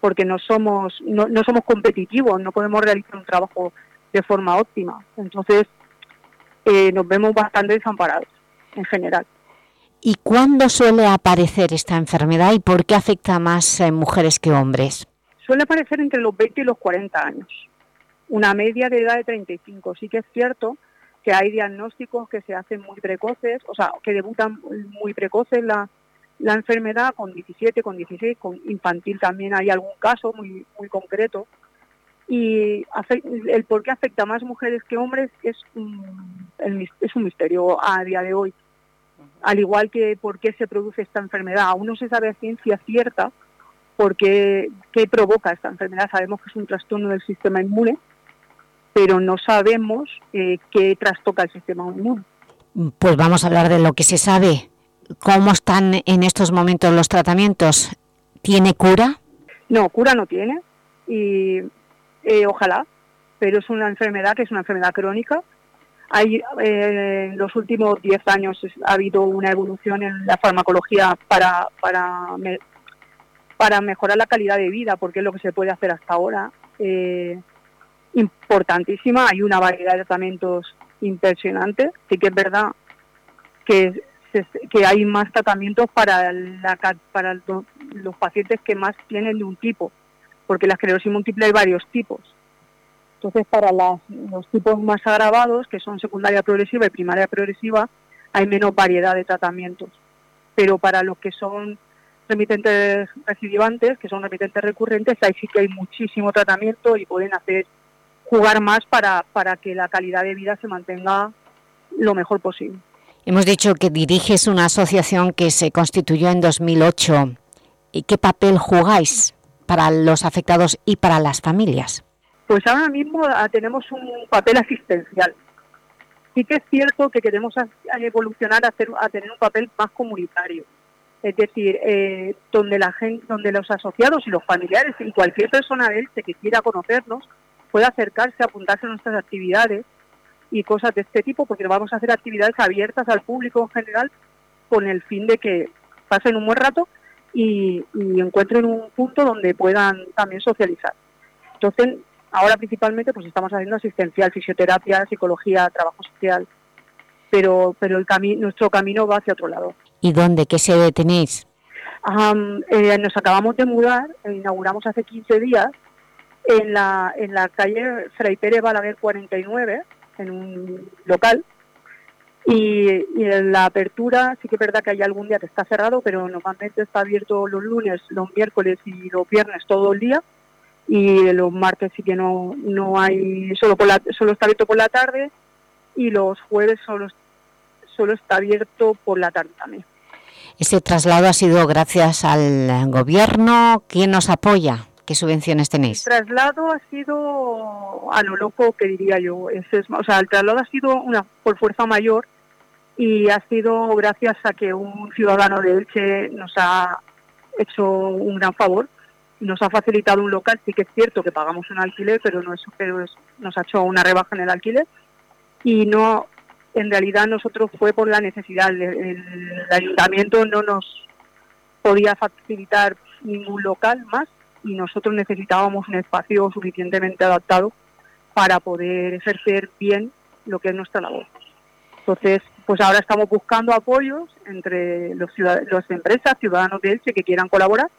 Speaker 27: porque no somos, no, somos competitivos, no podemos realizar un trabajo de forma óptima. Entonces, eh, nos vemos bastante desamparados en general.
Speaker 2: ¿Y cuándo suele aparecer esta enfermedad y por qué afecta más a mujeres que hombres?
Speaker 27: Suele aparecer entre los 20 y los 40 años, una media de edad de 35. Sí que es cierto que hay diagnósticos que se hacen muy precoces, o sea, que debutan muy precoces la, la enfermedad con 17, con 16, con infantil también hay algún caso muy, muy concreto. Y el por qué afecta más mujeres que hombres es un, es un misterio a día de hoy. al igual que por qué se produce esta enfermedad. Aún no se sabe a ciencia cierta por qué, qué provoca esta enfermedad. Sabemos que es un trastorno del sistema inmune, pero no sabemos eh, qué trastoca el sistema inmune.
Speaker 2: Pues vamos a hablar de lo que se sabe. ¿Cómo están en estos momentos los tratamientos? ¿Tiene cura?
Speaker 27: No, cura no tiene y eh, ojalá, pero es una enfermedad que es una enfermedad crónica. Hay, eh, en los últimos 10 años ha habido una evolución en la farmacología para, para, para mejorar la calidad de vida, porque es lo que se puede hacer hasta ahora. Eh, importantísima, hay una variedad de tratamientos impresionante. Sí que es verdad que, que hay más tratamientos para, la, para los pacientes que más tienen de un tipo, porque la esclerosis múltiple hay varios tipos. Entonces, para los tipos más agravados, que son secundaria progresiva y primaria progresiva, hay menos variedad de tratamientos. Pero para los que son remitentes recidivantes, que son remitentes recurrentes, ahí sí que hay muchísimo tratamiento y pueden hacer jugar más para, para que la calidad de vida se mantenga lo mejor posible.
Speaker 2: Hemos dicho que diriges una asociación que se constituyó en 2008. ¿Y qué papel jugáis para los afectados y para las familias?
Speaker 27: Pues ahora mismo ah, tenemos un papel asistencial. Sí que es cierto que queremos evolucionar a, hacer, a tener un papel más comunitario. Es decir, eh, donde la gente, donde los asociados y los familiares y cualquier persona de este que quiera conocernos pueda acercarse, apuntarse a nuestras actividades y cosas de este tipo, porque vamos a hacer actividades abiertas al público en general con el fin de que pasen un buen rato y, encuentren un punto donde puedan también socializar. Entonces, ahora principalmente pues estamos haciendo asistencial, fisioterapia, psicología, trabajo social, pero, pero el nuestro camino va hacia otro lado.
Speaker 2: ¿Y dónde? ¿Qué sede tenéis?
Speaker 27: Eh, nos acabamos de mudar, e inauguramos hace 15 días en la, en la calle Fray Pérez Balaguer 49, en un local. Y, en la apertura sí que es verdad que hay algún día que está cerrado, pero normalmente está abierto los lunes, los miércoles y los viernes todo el día. Y los martes sí que no, no hay, solo, por la, solo está abierto por la tarde y los jueves solo, solo está abierto por la tarde también.
Speaker 2: Ese traslado ha sido gracias al gobierno. ¿Quién nos apoya? ¿Qué subvenciones tenéis?
Speaker 27: El traslado ha sido a lo loco, que diría yo. O sea, el traslado ha sido una por fuerza mayor y ha sido gracias a que un ciudadano de Elche nos ha hecho un gran favor nos ha facilitado un local. Sí que es cierto que pagamos un alquiler, pero no es, pero nos ha hecho una rebaja en el alquiler y no, en realidad nosotros fue por la necesidad. el ayuntamiento no nos podía facilitar ningún local más y nosotros necesitábamos un espacio suficientemente adaptado para poder ejercer bien lo que es nuestra labor. Entonces, pues ahora estamos buscando apoyos entre los las empresas, ciudadanos de Elche que quieran colaborar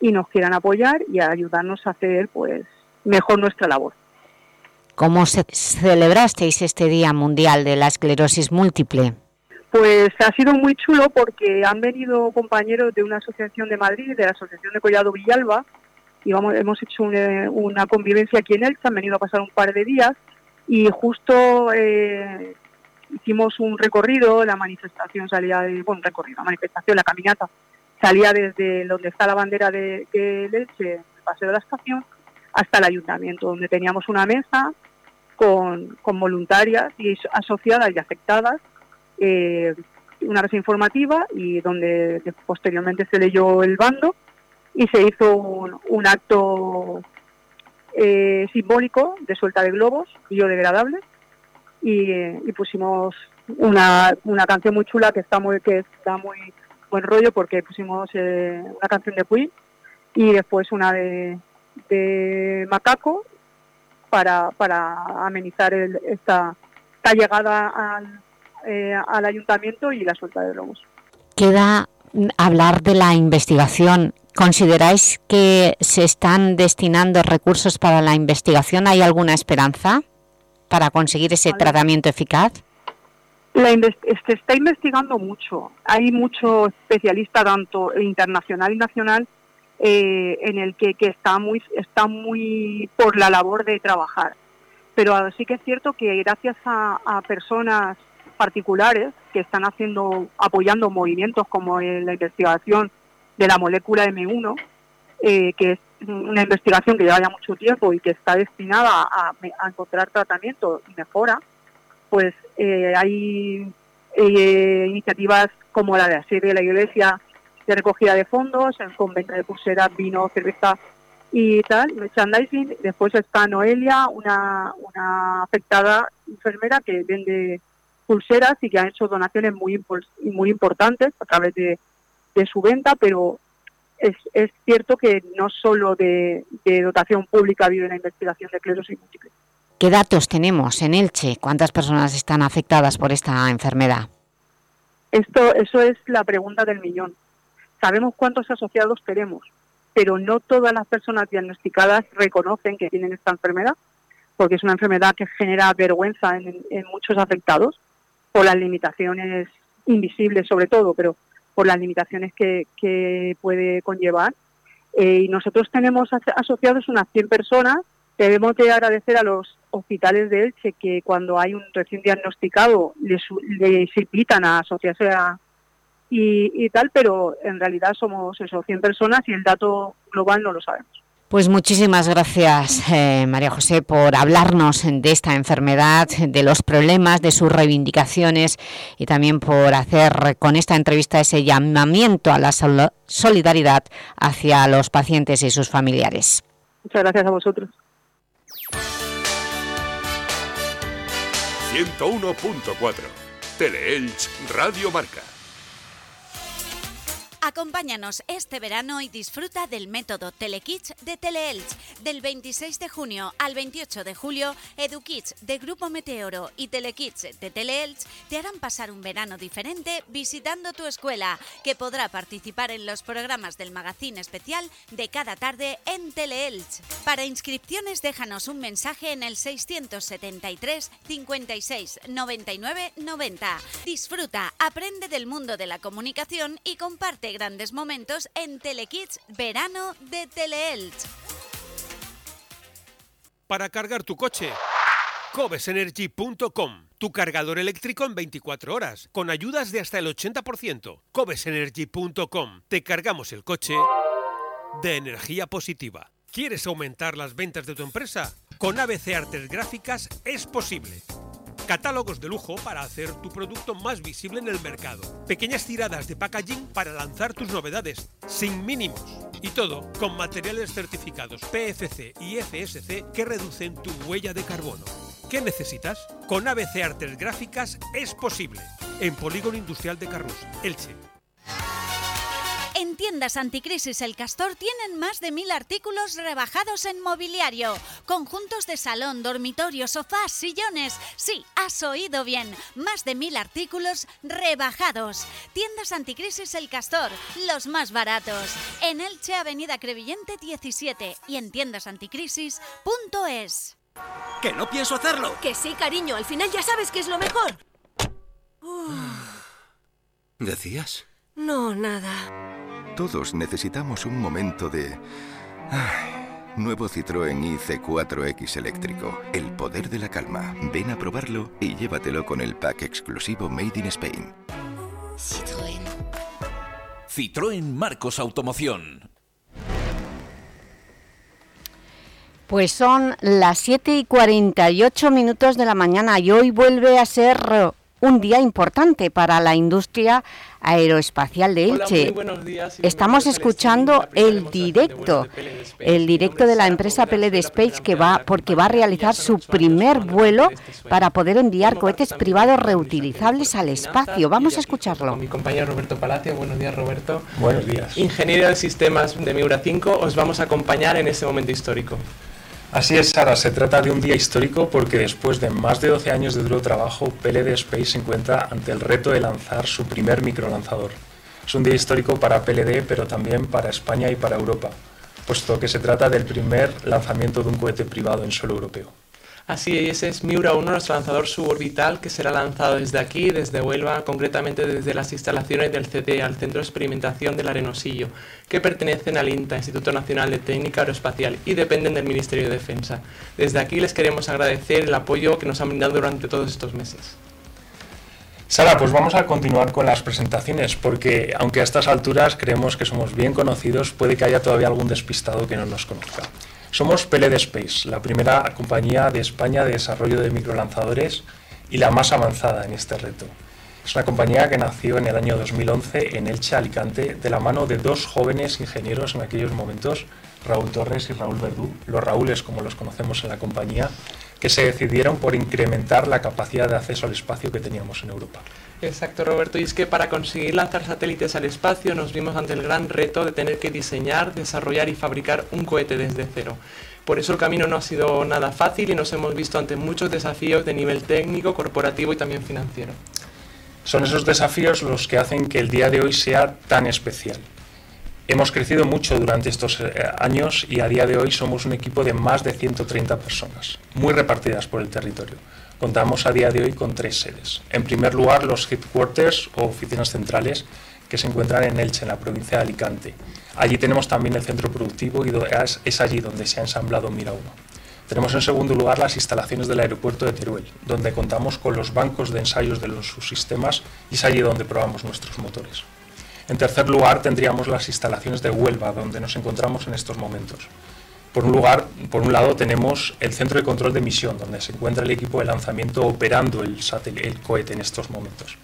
Speaker 27: y nos quieran apoyar y ayudarnos a hacer pues mejor nuestra labor.
Speaker 2: ¿Cómo se celebrasteis este Día Mundial de la Esclerosis Múltiple?
Speaker 27: Pues ha sido muy chulo porque han venido compañeros de una asociación de Madrid, de la Asociación de Collado Villalba, y hemos hecho una, convivencia aquí en Elche, han venido a pasar un par de días y justo eh, hicimos un recorrido, la manifestación salía de, bueno, recorrido, la manifestación, la caminata, salía desde donde está la bandera de, de Elche, el Paseo de la Estación, hasta el Ayuntamiento, donde teníamos una mesa con, con voluntarias y asociadas y afectadas eh, una vez informativa y donde posteriormente se leyó el bando y se hizo un, acto eh, simbólico de suelta de globos biodegradables y, pusimos una, una, canción muy chula que está muy que está muy buen rollo porque pusimos eh, una canción de Puy y después una de, de Macaco para, para amenizar esta, esta llegada al, eh, al ayuntamiento y la suelta de lobos.
Speaker 2: Queda hablar de la investigación. ¿Consideráis que se están destinando recursos para la investigación? ¿Hay alguna esperanza para conseguir ese tratamiento eficaz?
Speaker 27: La se está investigando mucho. Hay mucho especialista, tanto internacional y nacional, eh, en el que, que, está muy está muy por la labor de trabajar. Pero sí que es cierto que gracias a personas particulares que están haciendo, apoyando movimientos como la investigación de la molécula M1, eh, que es una investigación que lleva ya mucho tiempo y que está destinada a, encontrar tratamiento y mejora, pues eh, hay eh, iniciativas como la de la de la Iglesia de recogida de fondos, con venta de pulseras, vino, cerveza y tal, merchandising. Después está Noelia, una, una afectada enfermera que vende pulseras y que ha hecho donaciones muy, muy importantes a través de, de su venta, pero es, es cierto que no solo de, dotación pública vive la investigación de esclerosis múltiple.
Speaker 2: ¿Qué datos tenemos en Elche? ¿Cuántas personas están afectadas por esta enfermedad?
Speaker 27: Esto, eso es la pregunta del millón. Sabemos cuántos asociados tenemos, pero no todas las personas diagnosticadas reconocen que tienen esta enfermedad, porque es una enfermedad que genera vergüenza en, en muchos afectados por las limitaciones invisibles sobre todo, pero por las limitaciones que, puede conllevar. Eh, y nosotros tenemos asociados unas 100 personas. Debemos de agradecer a los hospitales de Elche que cuando hay un recién diagnosticado les, invitan a asociarse y, y, tal, pero en realidad somos esos 100 personas y el dato global no lo sabemos.
Speaker 2: Pues muchísimas gracias, eh, María José, por hablarnos de esta enfermedad, de los problemas, de sus reivindicaciones y también por hacer con esta entrevista ese llamamiento a la solidaridad hacia los pacientes y sus familiares.
Speaker 27: Muchas gracias a vosotros.
Speaker 1: 101.4 Teleelch Radio Marca
Speaker 22: Acompáñanos este verano y disfruta del método Telekits de Teleelch. Del 26 de junio al 28 de julio, EduKids de Grupo Meteoro y Telekits de Teleelch te harán pasar un verano diferente visitando tu escuela, que podrá participar en los programas del magazine especial de cada tarde en Teleelch. Para inscripciones déjanos un mensaje en el 673 56 99 90. Disfruta, aprende del mundo de la comunicación y comparte grandes momentos en Telekids Verano de Teleelch.
Speaker 28: Para cargar tu coche, cobesenergy.com, tu cargador eléctrico en 24 horas, con ayudas de hasta el 80%. cobesenergy.com, te cargamos el coche de energía positiva. ¿Quieres aumentar las ventas de tu empresa? Con ABC Artes Gráficas es posible. Catálogos de lujo para hacer tu producto más visible en el mercado. Pequeñas tiradas de packaging para lanzar tus novedades, sin mínimos. Y todo con materiales certificados PFC y FSC que reducen tu huella de carbono. ¿Qué necesitas? Con ABC Artes Gráficas es posible. En Polígono Industrial de Carrus, Elche.
Speaker 22: En tiendas anticrisis El Castor tienen más de mil artículos rebajados en mobiliario. Conjuntos de salón, dormitorio, sofás, sillones. Sí, has oído bien. Más de mil artículos rebajados. Tiendas anticrisis El Castor, los más baratos. En Elche, Avenida Crevillente 17 y en tiendasanticrisis.es.
Speaker 29: ¡Que no pienso hacerlo!
Speaker 30: Que sí, cariño, al final ya sabes que es lo mejor.
Speaker 29: ¿Decías?
Speaker 30: No, nada.
Speaker 31: Todos necesitamos un momento de... Nuevo Citroën IC4X eléctrico. El poder de la calma. Ven a probarlo y llévatelo con el pack exclusivo Made in Spain.
Speaker 32: Citroën. Citroën Marcos Automoción.
Speaker 2: Pues son las 7 y 48 minutos de la mañana y hoy vuelve a ser un día importante para la industria aeroespacial de Elche. Estamos escuchando el directo, el directo de la empresa Peled Space que va porque va a realizar su primer vuelo para poder enviar cohetes privados reutilizables al espacio. Vamos a escucharlo.
Speaker 33: Mi compañero Roberto Palacio, buenos días Roberto.
Speaker 34: Buenos días.
Speaker 33: Ingeniero de sistemas de Miura 5, os vamos a acompañar en este momento histórico.
Speaker 34: Así es, Sara, se trata de un día histórico porque después de más de 12 años de duro trabajo, PLD Space se encuentra ante el reto de lanzar su primer microlanzador. Es un día histórico para PLD, pero también para España y para Europa, puesto que se trata del primer lanzamiento de un cohete privado en suelo europeo.
Speaker 33: Así es, es Miura 1, nuestro lanzador suborbital, que será lanzado desde aquí, desde Huelva, concretamente desde las instalaciones del CT, al Centro de Experimentación del Arenosillo, que pertenecen al INTA, Instituto Nacional de Técnica Aeroespacial, y dependen del Ministerio de Defensa. Desde aquí les queremos agradecer el apoyo que nos han brindado durante todos estos meses.
Speaker 34: Sara, pues vamos a continuar con las presentaciones, porque aunque a estas alturas creemos que somos bien conocidos, puede que haya todavía algún despistado que no nos conozca. Somos PLD Space, la primera compañía de España de desarrollo de microlanzadores y la más avanzada en este reto. Es una compañía que nació en el año 2011 en Elche, Alicante, de la mano de dos jóvenes ingenieros en aquellos momentos, Raúl Torres y Raúl Verdú, los Raúles como los conocemos en la compañía, que se decidieron por incrementar la capacidad de acceso al espacio que teníamos en Europa.
Speaker 33: Exacto, Roberto. Y es que para conseguir lanzar satélites al espacio nos vimos ante el gran reto de tener que diseñar, desarrollar y fabricar un cohete desde cero. Por eso el camino no ha sido nada fácil y nos hemos visto ante muchos desafíos de nivel técnico, corporativo y también financiero.
Speaker 34: Son esos desafíos los que hacen que el día de hoy sea tan especial. Hemos crecido mucho durante estos eh, años y a día de hoy somos un equipo de más de 130 personas, muy repartidas por el territorio. Contamos a día de hoy con tres sedes. En primer lugar, los headquarters o oficinas centrales que se encuentran en Elche, en la provincia de Alicante. Allí tenemos también el centro productivo y es allí donde se ha ensamblado Mira 1. Tenemos en segundo lugar las instalaciones del aeropuerto de Teruel, donde contamos con los bancos de ensayos de los subsistemas y es allí donde probamos nuestros motores. En tercer lugar tendríamos las instalaciones de Huelva, donde nos encontramos en estos momentos. Por un, lugar, por un lado tenemos el centro de control de misión, donde se encuentra el equipo de lanzamiento operando el, cohete en estos momentos.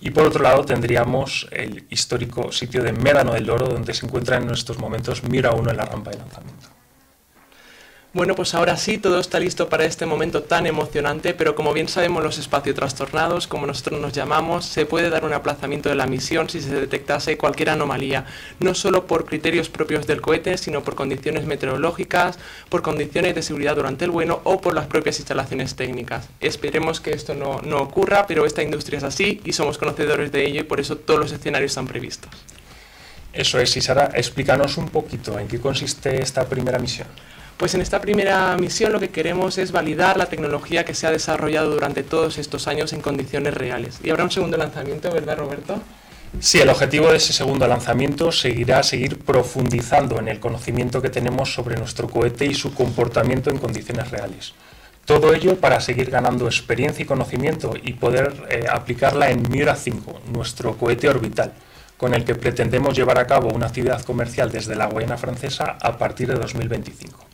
Speaker 34: Y por otro lado tendríamos el histórico sitio de Médano del Oro, donde se encuentra en estos momentos Mira 1 en la rampa de lanzamiento.
Speaker 33: Bueno, pues ahora sí, todo está listo para este momento tan emocionante, pero como bien sabemos los espacios trastornados, como nosotros nos llamamos, se puede dar un aplazamiento de la misión si se detectase cualquier anomalía, no solo por criterios propios del cohete, sino por condiciones meteorológicas, por condiciones de seguridad durante el vuelo o por las propias instalaciones técnicas. Esperemos que esto no, no ocurra, pero esta industria es así y somos conocedores de ello y por eso todos los escenarios están previstos.
Speaker 34: Eso es, y Sara, explícanos un poquito en qué consiste esta primera misión.
Speaker 33: Pues en esta primera misión lo que queremos es validar la tecnología que se ha desarrollado durante todos estos años en condiciones reales. Y habrá un segundo lanzamiento, ¿verdad Roberto?
Speaker 34: Sí, el objetivo de ese segundo lanzamiento seguirá seguir profundizando en el conocimiento que tenemos sobre nuestro cohete y su comportamiento en condiciones reales. Todo ello para seguir ganando experiencia y conocimiento y poder eh, aplicarla en Mira 5, nuestro cohete orbital, con el que pretendemos llevar a cabo una actividad comercial desde la Guayana francesa a partir de 2025.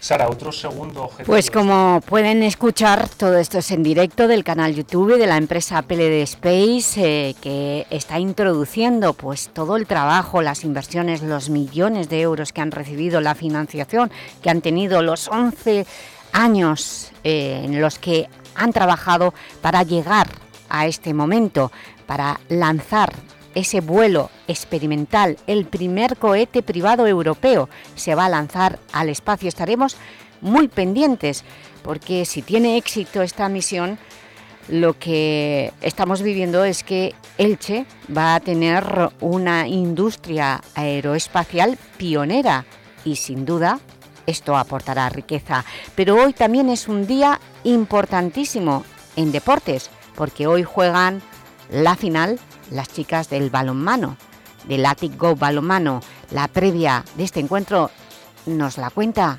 Speaker 34: Sara, otro segundo objetivo.
Speaker 2: Pues como pueden escuchar, todo esto es en directo del canal YouTube de la empresa PLD Space, eh, que está introduciendo pues todo el trabajo, las inversiones, los millones de euros que han recibido, la financiación que han tenido, los 11 años eh, en los que han trabajado para llegar a este momento, para lanzar ese vuelo experimental, el primer cohete privado europeo, se va a lanzar al espacio. Estaremos muy pendientes, porque si tiene éxito esta misión, lo que estamos viviendo es que Elche va a tener una industria aeroespacial pionera y sin duda esto aportará riqueza. Pero hoy también es un día importantísimo en deportes, porque hoy juegan la final las chicas del balonmano, del Attic Go balonmano. La previa de este encuentro nos la cuenta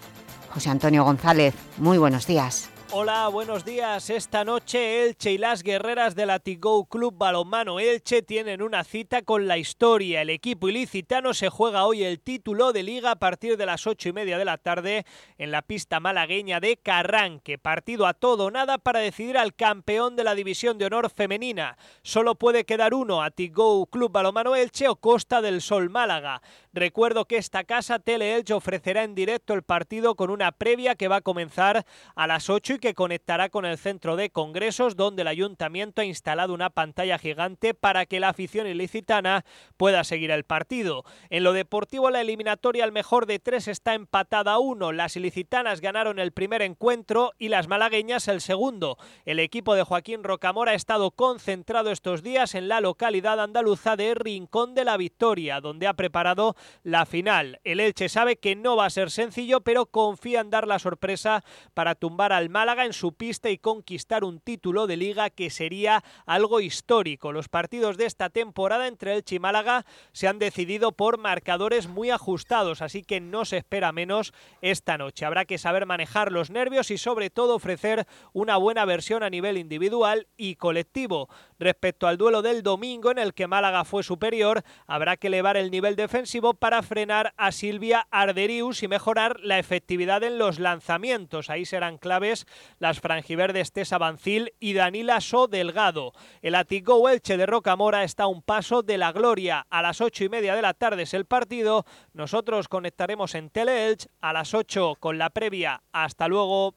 Speaker 2: José Antonio González. Muy buenos días.
Speaker 19: Hola, buenos días. Esta noche Elche y las guerreras del Atigou Club Balonmano Elche tienen una cita con la historia. El equipo ilicitano se juega hoy el título de liga a partir de las ocho y media de la tarde en la pista malagueña de Carranque. Partido a todo nada para decidir al campeón de la División de Honor Femenina. Solo puede quedar uno, Atigou Club Balonmano Elche o Costa del Sol Málaga. Recuerdo que esta casa Tele Elche ofrecerá en directo el partido con una previa que va a comenzar a las 8 y que conectará con el centro de congresos donde el ayuntamiento ha instalado una pantalla gigante para que la afición ilicitana pueda seguir el partido. En lo deportivo la eliminatoria al mejor de tres está empatada a uno. Las ilicitanas ganaron el primer encuentro y las malagueñas el segundo. El equipo de Joaquín Rocamora ha estado concentrado estos días en la localidad andaluza de Rincón de la Victoria, donde ha preparado la final. El Elche sabe que no va a ser sencillo, pero confía en dar la sorpresa para tumbar al Málaga en su pista y conquistar un título de liga que sería algo histórico. Los partidos de esta temporada entre Elche y Málaga se han decidido por marcadores muy ajustados, así que no se espera menos esta noche. Habrá que saber manejar los nervios y sobre todo ofrecer una buena versión a nivel individual y colectivo. Respecto al duelo del domingo en el que Málaga fue superior, habrá que elevar el nivel defensivo para frenar a Silvia Arderius y mejorar la efectividad en los lanzamientos. Ahí serán claves las franjiverdes Tessa Bancil y Danila So Delgado. El Atigo Elche de Rocamora está a un paso de la gloria. A las ocho y media de la tarde es el partido. Nosotros conectaremos en Teleelch a las 8 con la previa. Hasta luego.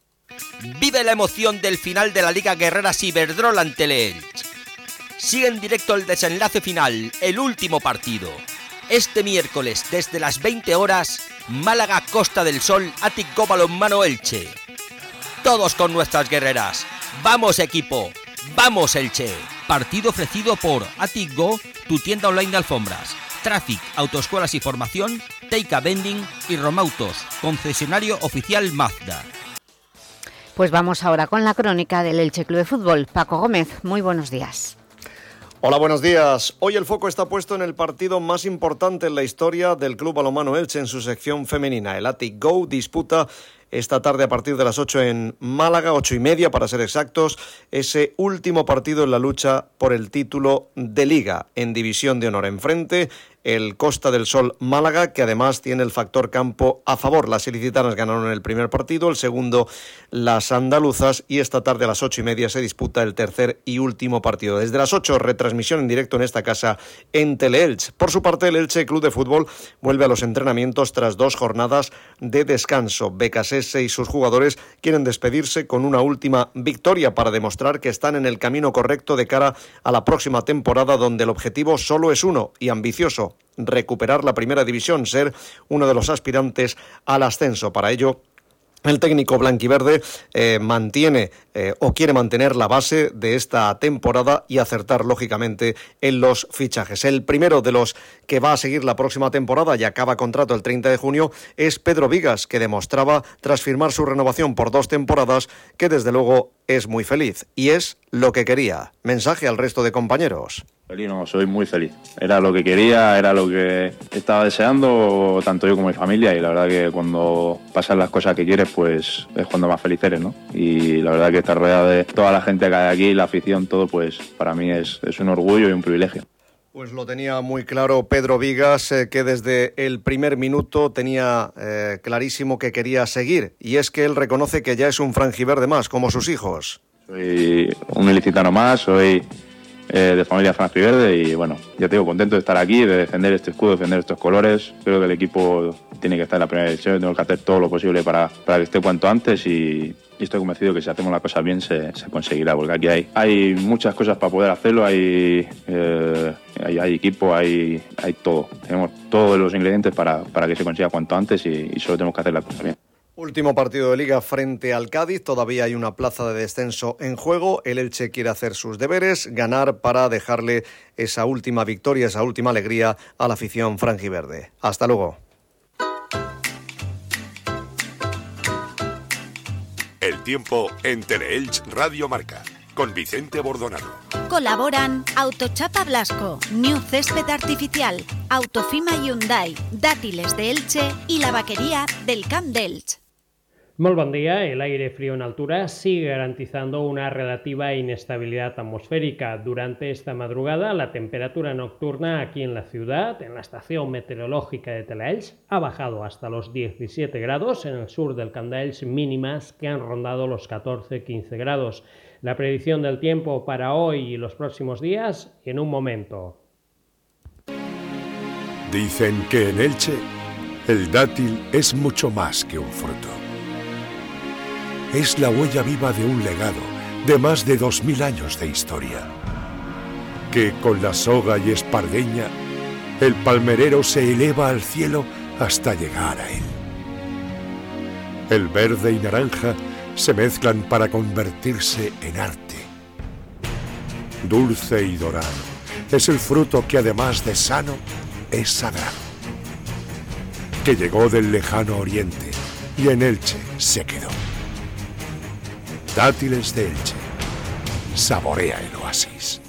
Speaker 18: Vive la emoción del final de la Liga Guerrera Ciberdrol ante Elche. Sigue en directo el desenlace final, el último partido. Este miércoles, desde las 20 horas, Málaga Costa del Sol, Ático Balonmano Elche. Todos con nuestras guerreras. ¡Vamos equipo! ¡Vamos Elche! Partido ofrecido por Go, tu tienda online de alfombras. Traffic, autoescuelas y formación, Teika Vending y Romautos, concesionario oficial Mazda.
Speaker 2: Pues vamos ahora con la crónica del Elche Club de Fútbol. Paco Gómez, muy buenos días.
Speaker 20: Hola, buenos días. Hoy el foco está puesto en el partido más importante en la historia del Club Balomano Elche en su sección femenina. El Atic Go disputa esta tarde a partir de las 8 en Málaga, ocho y media para ser exactos, ese último partido en la lucha por el título de Liga en División de Honor. Enfrente el Costa del Sol Málaga, que además tiene el factor campo a favor. Las ilicitanas ganaron el primer partido, el segundo las andaluzas y esta tarde a las ocho y media se disputa el tercer y último partido. Desde las ocho, retransmisión en directo en esta casa en Teleelch. Por su parte, el Elche Club de Fútbol vuelve a los entrenamientos tras dos jornadas de descanso. Becasese y sus jugadores quieren despedirse con una última victoria para demostrar que están en el camino correcto de cara a la próxima temporada donde el objetivo solo es uno y ambicioso, recuperar la primera división, ser uno de los aspirantes al ascenso. Para ello, el técnico blanquiverde eh, mantiene eh, o quiere mantener la base de esta temporada y acertar lógicamente en los fichajes. El primero de los que va a seguir la próxima temporada y acaba contrato el 30 de junio es Pedro Vigas, que demostraba tras firmar su renovación por dos temporadas que desde luego es muy feliz y es lo que quería. Mensaje al resto de compañeros.
Speaker 21: Feliz no, soy muy feliz. Era lo que quería, era lo que estaba deseando, tanto yo como mi familia, y la verdad que cuando pasan las cosas que quieres, pues es cuando más feliz eres, ¿no? Y la verdad que estar rodeado de toda la gente que hay aquí, la afición, todo, pues para mí es, es un orgullo y un privilegio.
Speaker 20: Pues lo tenía muy claro Pedro Vigas, eh, que desde el primer minuto tenía eh, clarísimo que quería seguir, y es que él reconoce que ya es un frangiverde más, como sus hijos.
Speaker 21: Soy un ilicitano más, soy eh, de familia Verde y bueno, ya tengo contento de estar aquí, de defender este escudo, defender estos colores. Creo que el equipo tiene que estar en la primera división, tengo que hacer todo lo posible para, para que esté cuanto antes y, estoy convencido que si hacemos la cosa bien se, se, conseguirá, porque aquí hay, hay muchas cosas para poder hacerlo, hay, eh, hay, hay, equipo, hay, hay todo. Tenemos todos los ingredientes para, para que se consiga cuanto antes y, y solo tenemos que hacer la cosa bien.
Speaker 20: Último partido de liga frente al Cádiz, todavía hay una plaza de descenso en juego, el Elche quiere hacer sus deberes, ganar para dejarle esa última victoria, esa última alegría a la afición franjiverde. Hasta luego.
Speaker 1: El tiempo en Teleelch Radio Marca con Vicente Bordonado.
Speaker 22: Colaboran Autochapa Blasco, New Césped Artificial, Autofima Hyundai, Dátiles de Elche y la vaquería del Camp de Elche.
Speaker 23: Muy buen día. El aire frío en altura sigue garantizando una relativa inestabilidad atmosférica. Durante esta madrugada, la temperatura nocturna aquí en la ciudad, en la estación meteorológica de Telaels, ha bajado hasta los 17 grados. En el sur del Candaels, mínimas que han rondado los 14-15 grados. La predicción del tiempo para hoy y los próximos días en un momento.
Speaker 1: Dicen que en Elche el dátil es mucho más que un fruto es la huella viva de un legado de más de dos mil años de historia. Que con la soga y espardeña, el palmerero se eleva al cielo hasta llegar a él. El verde y naranja se mezclan para convertirse en arte. Dulce y dorado es el fruto que además de sano es sagrado. Que llegó del lejano oriente y en Elche se quedó Dátiles de Elche. Saborea el oasis.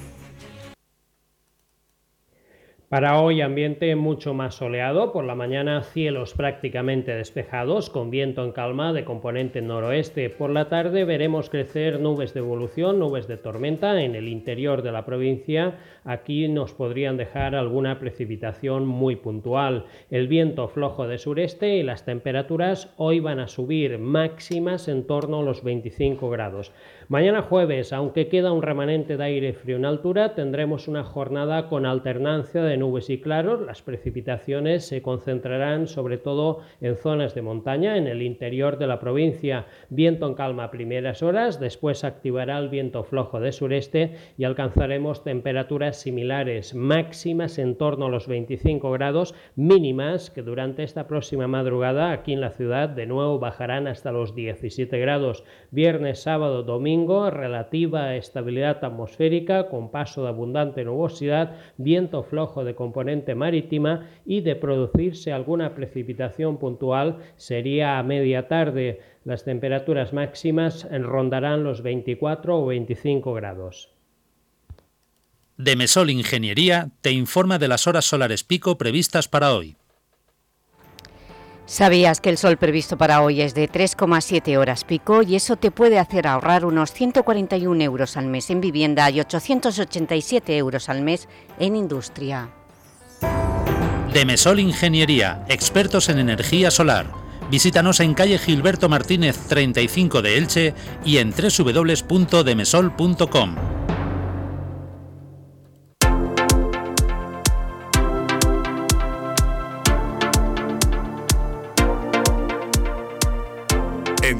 Speaker 23: Para hoy ambiente mucho más soleado, por la mañana cielos prácticamente despejados, con viento en calma de componente noroeste. Por la tarde veremos crecer nubes de evolución, nubes de tormenta en el interior de la provincia. Aquí nos podrían dejar alguna precipitación muy puntual. El viento flojo de sureste y las temperaturas hoy van a subir máximas en torno a los 25 grados. Mañana jueves, aunque queda un remanente de aire frío en altura, tendremos una jornada con alternancia de nubes y claros. Las precipitaciones se concentrarán sobre todo en zonas de montaña, en el interior de la provincia. Viento en calma a primeras horas, después activará el viento flojo de sureste y alcanzaremos temperaturas similares, máximas en torno a los 25 grados, mínimas que durante esta próxima madrugada aquí en la ciudad de nuevo bajarán hasta los 17 grados. Viernes, sábado, domingo relativa estabilidad atmosférica con paso de abundante nubosidad, viento flojo de componente marítima y de producirse alguna precipitación puntual sería a media tarde. Las temperaturas máximas rondarán los 24 o 25 grados.
Speaker 35: Demesol Ingeniería te informa de las horas solares pico previstas para hoy.
Speaker 2: ¿Sabías que el sol previsto para hoy es de 3,7 horas pico y eso te puede hacer ahorrar unos 141 euros al mes en vivienda y 887 euros al mes en industria?
Speaker 35: Demesol Ingeniería, expertos en energía solar. Visítanos en calle Gilberto Martínez 35 de Elche y en www.demesol.com.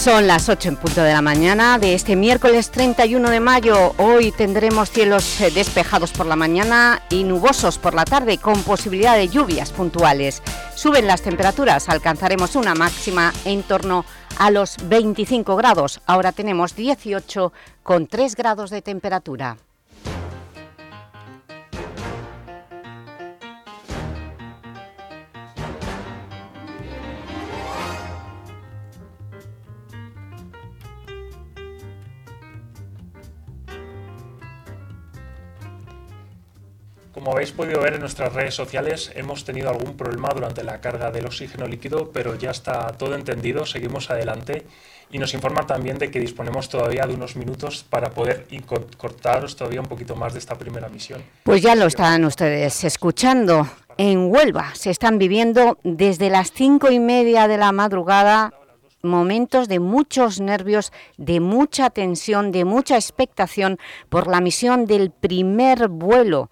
Speaker 2: Son las 8 en punto de la mañana de este miércoles 31 de mayo. Hoy tendremos cielos eh, despejados por la mañana y nubosos por la tarde con posibilidad de lluvias puntuales. Suben las temperaturas, alcanzaremos una máxima en torno a los 25 grados. Ahora tenemos 18 con 3 grados de temperatura.
Speaker 34: Como habéis podido ver en nuestras redes sociales, hemos tenido algún problema durante la carga del oxígeno líquido, pero ya está todo entendido, seguimos adelante y nos informan también de que disponemos todavía de unos minutos para poder cortaros todavía un poquito más de esta primera misión.
Speaker 2: Pues ya lo están ustedes escuchando. En Huelva se están viviendo desde las cinco y media de la madrugada momentos de muchos nervios, de mucha tensión, de mucha expectación por la misión del primer vuelo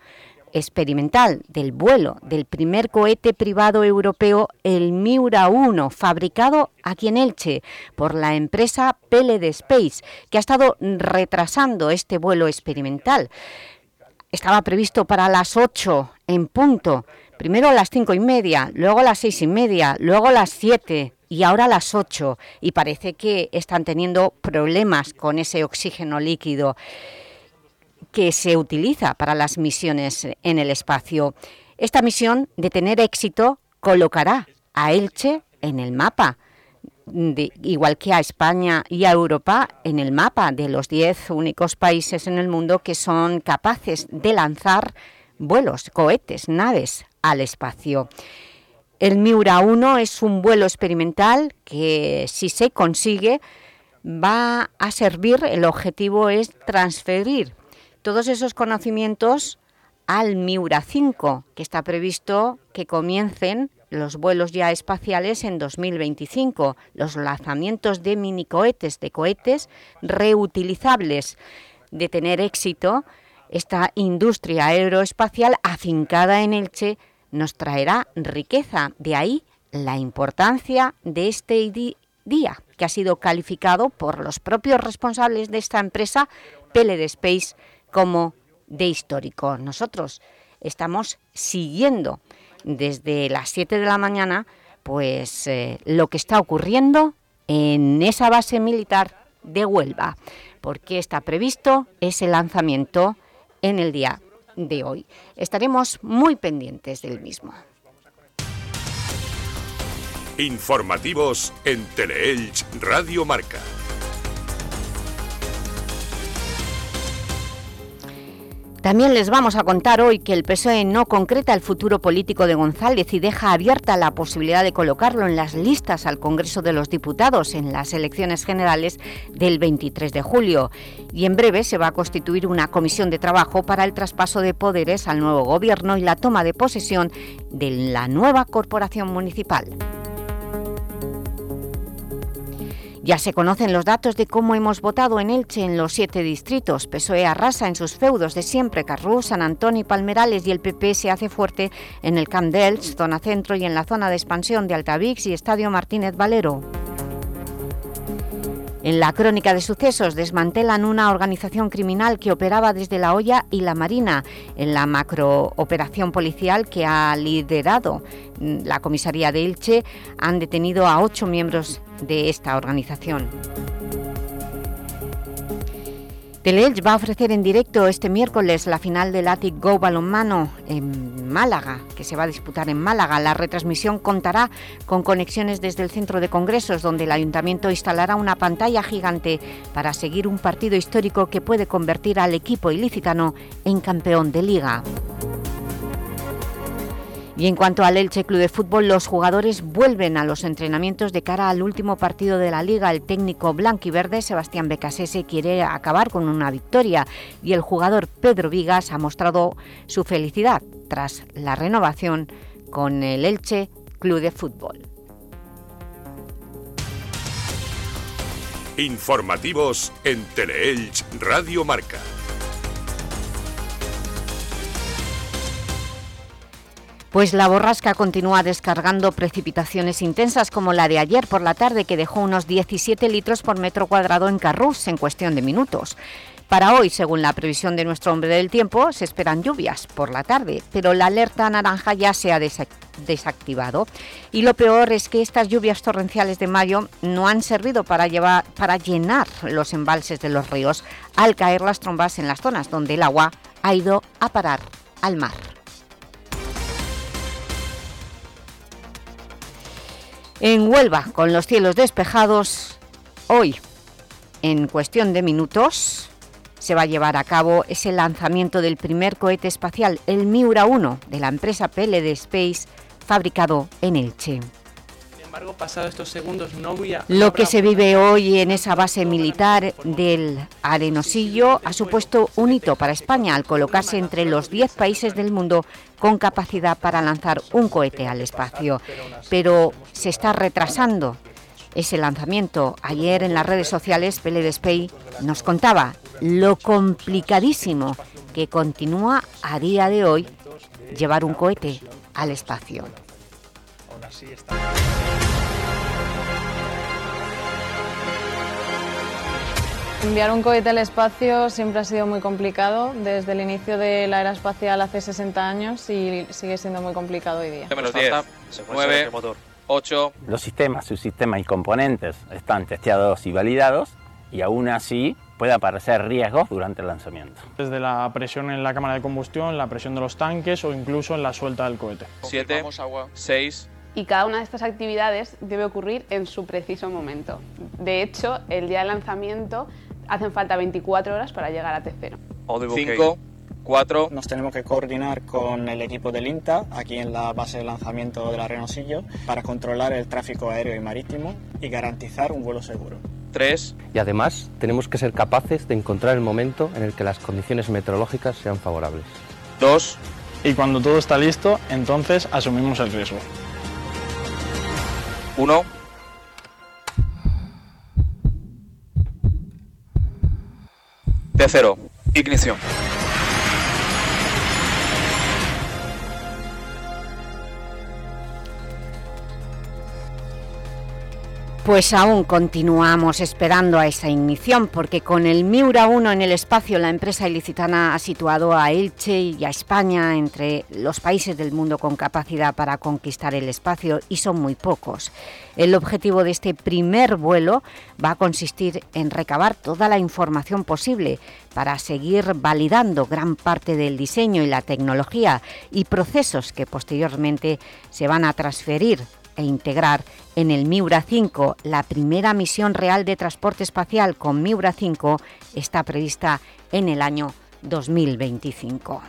Speaker 2: experimental del vuelo del primer cohete privado europeo, el Miura 1, fabricado aquí en Elche por la empresa PLD Space, que ha estado retrasando este vuelo experimental. Estaba previsto para las 8 en punto, primero a las 5 y media, luego a las 6 y media, luego a las 7 y ahora a las 8 y parece que están teniendo problemas con ese oxígeno líquido que se utiliza para las misiones en el espacio. Esta misión, de tener éxito, colocará a Elche en el mapa, igual que a España y a Europa, en el mapa de los 10 únicos países en el mundo que son capaces de lanzar vuelos, cohetes, naves al espacio. El Miura 1 es un vuelo experimental que, si se consigue, va a servir, el objetivo es transferir todos esos conocimientos al Miura 5, que está previsto que comiencen los vuelos ya espaciales en 2025, los lanzamientos de minicohetes, de cohetes reutilizables. De tener éxito, esta industria aeroespacial afincada en Elche nos traerá riqueza. De ahí la importancia de este día, que ha sido calificado por los propios responsables de esta empresa, PLD Space, como de histórico. Nosotros estamos siguiendo desde las 7 de la mañana pues eh, lo que está ocurriendo en esa base militar de Huelva, porque está previsto ese lanzamiento en el día de hoy. Estaremos muy pendientes del mismo.
Speaker 1: Informativos en Teleelch Radio Marca.
Speaker 2: También les vamos a contar hoy que el PSOE no concreta el futuro político de González y deja abierta la posibilidad de colocarlo en las listas al Congreso de los Diputados en las elecciones generales del 23 de julio. Y en breve se va a constituir una comisión de trabajo para el traspaso de poderes al nuevo Gobierno y la toma de posesión de la nueva corporación municipal. Ya se conocen los datos de cómo hemos votado en Elche en los siete distritos. PSOE arrasa en sus feudos de siempre, Carrús, San Antonio y Palmerales, y el PP se hace fuerte en el Camp de zona centro, y en la zona de expansión de Altavix y Estadio Martínez Valero. En la crónica de sucesos desmantelan una organización criminal que operaba desde La Hoya y La Marina. En la macrooperación policial que ha liderado la comisaría de Elche han detenido a ocho miembros de esta organización. Teleelch va a ofrecer en directo este miércoles la final del Atic Go balonmano en Málaga, que se va a disputar en Málaga. La retransmisión contará con conexiones desde el centro de congresos, donde el Ayuntamiento instalará una pantalla gigante para seguir un partido histórico que puede convertir al equipo ilicitano en campeón de Liga. Y en cuanto al Elche Club de Fútbol, los jugadores vuelven a los entrenamientos de cara al último partido de la Liga. El técnico blanquiverde, Sebastián Becasese, quiere acabar con una victoria y el jugador Pedro Vigas ha mostrado su felicidad tras la renovación con el Elche Club de Fútbol.
Speaker 1: Informativos en Teleelch Radio Marca.
Speaker 2: Pues la borrasca continúa descargando precipitaciones intensas como la de ayer por la tarde que dejó unos 17 litros por metro cuadrado en Carrús en cuestión de minutos. Para hoy, según la previsión de nuestro hombre del tiempo, se esperan lluvias por la tarde, pero la alerta naranja ya se ha desactivado. Y lo peor es que estas lluvias torrenciales de mayo no han servido para, llevar, para llenar los embalses de los ríos al caer las trombas en las zonas donde el agua ha ido a parar al mar. En Huelva, con los cielos despejados, hoy, en cuestión de minutos, se va a llevar a cabo ese lanzamiento del primer cohete espacial, el Miura 1, de la empresa PLD Space, fabricado en Elche.
Speaker 33: Embargo, pasado estos segundos no voy a...
Speaker 2: Lo que se vive hoy en esa base militar del Arenosillo ha supuesto un hito para España al colocarse entre los 10 países del mundo con capacidad para lanzar un cohete al espacio. Pero se está retrasando ese lanzamiento. Ayer en las redes sociales, Pele nos contaba lo complicadísimo que continúa a día de hoy llevar un cohete al espacio.
Speaker 7: Enviar un cohete al espacio siempre ha sido muy complicado desde el inicio de la era espacial hace 60 años y sigue siendo muy complicado hoy día.
Speaker 36: Menos 10, 9, 8.
Speaker 5: Los sistemas, sus sistemas y componentes están testeados y validados y aún así puede aparecer riesgos durante el lanzamiento.
Speaker 6: Desde la presión en la cámara de combustión, la presión de los tanques o incluso en la suelta del cohete.
Speaker 36: 7, 6,
Speaker 7: y cada una de estas actividades debe ocurrir en su preciso momento. De hecho, el día de lanzamiento hacen falta 24 horas para llegar a T0.
Speaker 36: 5, 4.
Speaker 8: Nos tenemos que coordinar con el equipo del INTA, aquí en la base de lanzamiento de la Renosillo, para controlar el tráfico aéreo y marítimo y garantizar un vuelo seguro.
Speaker 36: 3.
Speaker 9: Y además tenemos que ser capaces de encontrar el momento en el que las condiciones meteorológicas sean favorables.
Speaker 36: 2.
Speaker 6: Y cuando todo está listo, entonces asumimos el riesgo.
Speaker 36: 1. T0. Ignición.
Speaker 2: Pues aún continuamos esperando a esa ignición porque con el Miura 1 en el espacio la empresa ilicitana ha situado a Elche y a España entre los países del mundo con capacidad para conquistar el espacio y son muy pocos. El objetivo de este primer vuelo va a consistir en recabar toda la información posible para seguir validando gran parte del diseño y la tecnología y procesos que posteriormente se van a transferir e integrar en el Miura 5. La primera misión real de transporte espacial con Miura 5 está prevista en el año 2025.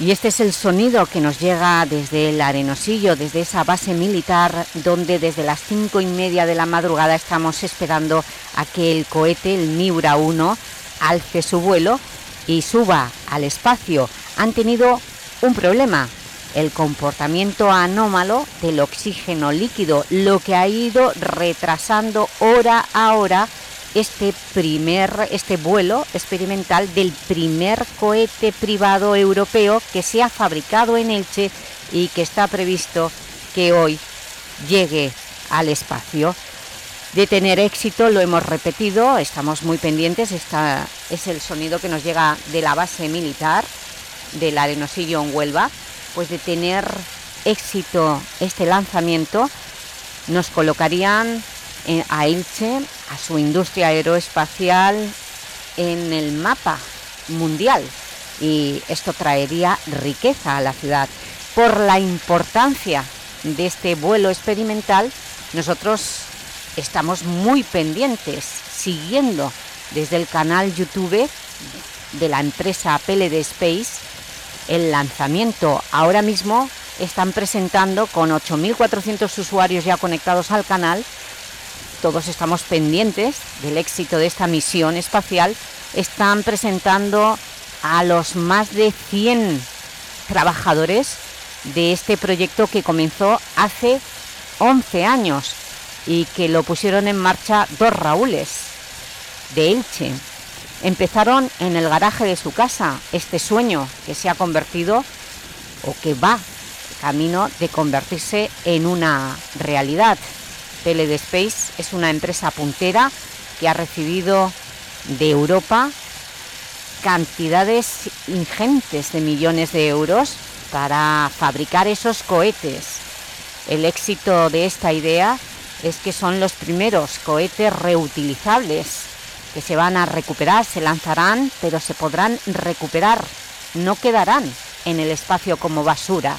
Speaker 2: Y este es el sonido que nos llega desde el Arenosillo, desde esa base militar, donde desde las cinco y media de la madrugada estamos esperando a que el cohete, el Miura 1, alce su vuelo y suba al espacio han tenido un problema, el comportamiento anómalo del oxígeno líquido, lo que ha ido retrasando hora a hora este, primer, este vuelo experimental del primer cohete privado europeo que se ha fabricado en Elche y que está previsto que hoy llegue al espacio. De tener éxito, lo hemos repetido, estamos muy pendientes, esta es el sonido que nos llega de la base militar del Arenosillo en Huelva, pues de tener éxito este lanzamiento, nos colocarían a Elche, a su industria aeroespacial, en el mapa mundial y esto traería riqueza a la ciudad. Por la importancia de este vuelo experimental, nosotros estamos muy pendientes, siguiendo desde el canal YouTube de la empresa PLD Space el lanzamiento. Ahora mismo están presentando con 8.400 usuarios ya conectados al canal. Todos estamos pendientes del éxito de esta misión espacial. Están presentando a los más de 100 trabajadores de este proyecto que comenzó hace 11 años y que lo pusieron en marcha dos Raúles de Elche empezaron en el garaje de su casa este sueño que se ha convertido o que va camino de convertirse en una realidad. PLD Space es una empresa puntera que ha recibido de Europa cantidades ingentes de millones de euros para fabricar esos cohetes. El éxito de esta idea es que son los primeros cohetes reutilizables que se van a recuperar, se lanzarán, pero se podrán recuperar, no quedarán en el espacio como basura,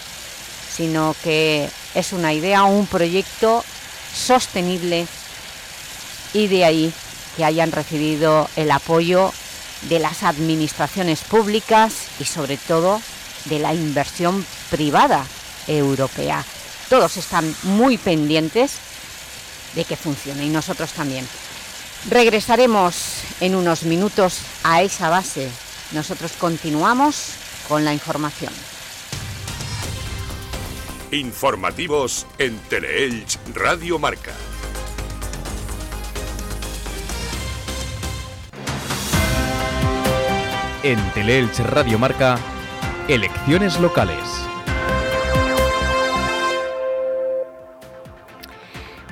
Speaker 2: sino que es una idea, un proyecto sostenible y de ahí que hayan recibido el apoyo de las administraciones públicas y sobre todo de la inversión privada europea. Todos están muy pendientes de que funcione y nosotros también. Regresaremos en unos minutos a esa base. Nosotros continuamos con la información.
Speaker 1: Informativos en Teleelch Radio Marca.
Speaker 37: En Teleelch Radio Marca, elecciones locales.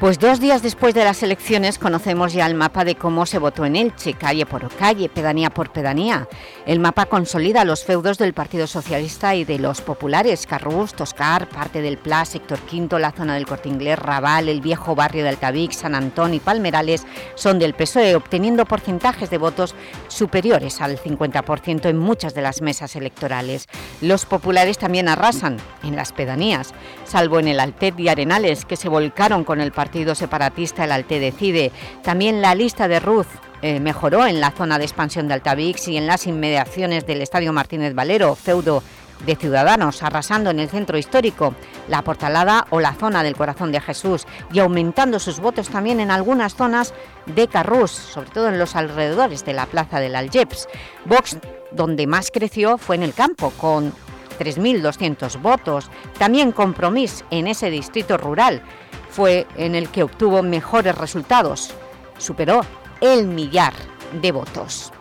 Speaker 2: Pues dos días después de las elecciones conocemos ya el mapa de cómo se votó en Elche, calle por calle, pedanía por pedanía. El mapa consolida los feudos del Partido Socialista y de los populares, Carrús, Toscar, parte del Pla, sector quinto, la zona del Corte Inglés, Raval, el viejo barrio de Altavic, San Antón y Palmerales son del PSOE, obteniendo porcentajes de votos superiores al 50% en muchas de las mesas electorales. Los populares también arrasan en las pedanías, salvo en el Altet y Arenales, que se volcaron con el partido partido separatista, el Alte Decide. También la lista de Ruz eh, mejoró en la zona de expansión de Altavix y en las inmediaciones del Estadio Martínez Valero, feudo de Ciudadanos, arrasando en el centro histórico, la Portalada o la zona del Corazón de Jesús y aumentando sus votos también en algunas zonas de Carrús, sobre todo en los alrededores de la Plaza del Algeps. Vox, donde más creció, fue en el campo, con 3.200 votos. También Compromís en ese distrito rural, fue en el que obtuvo mejores resultados. Superó el millar de votos.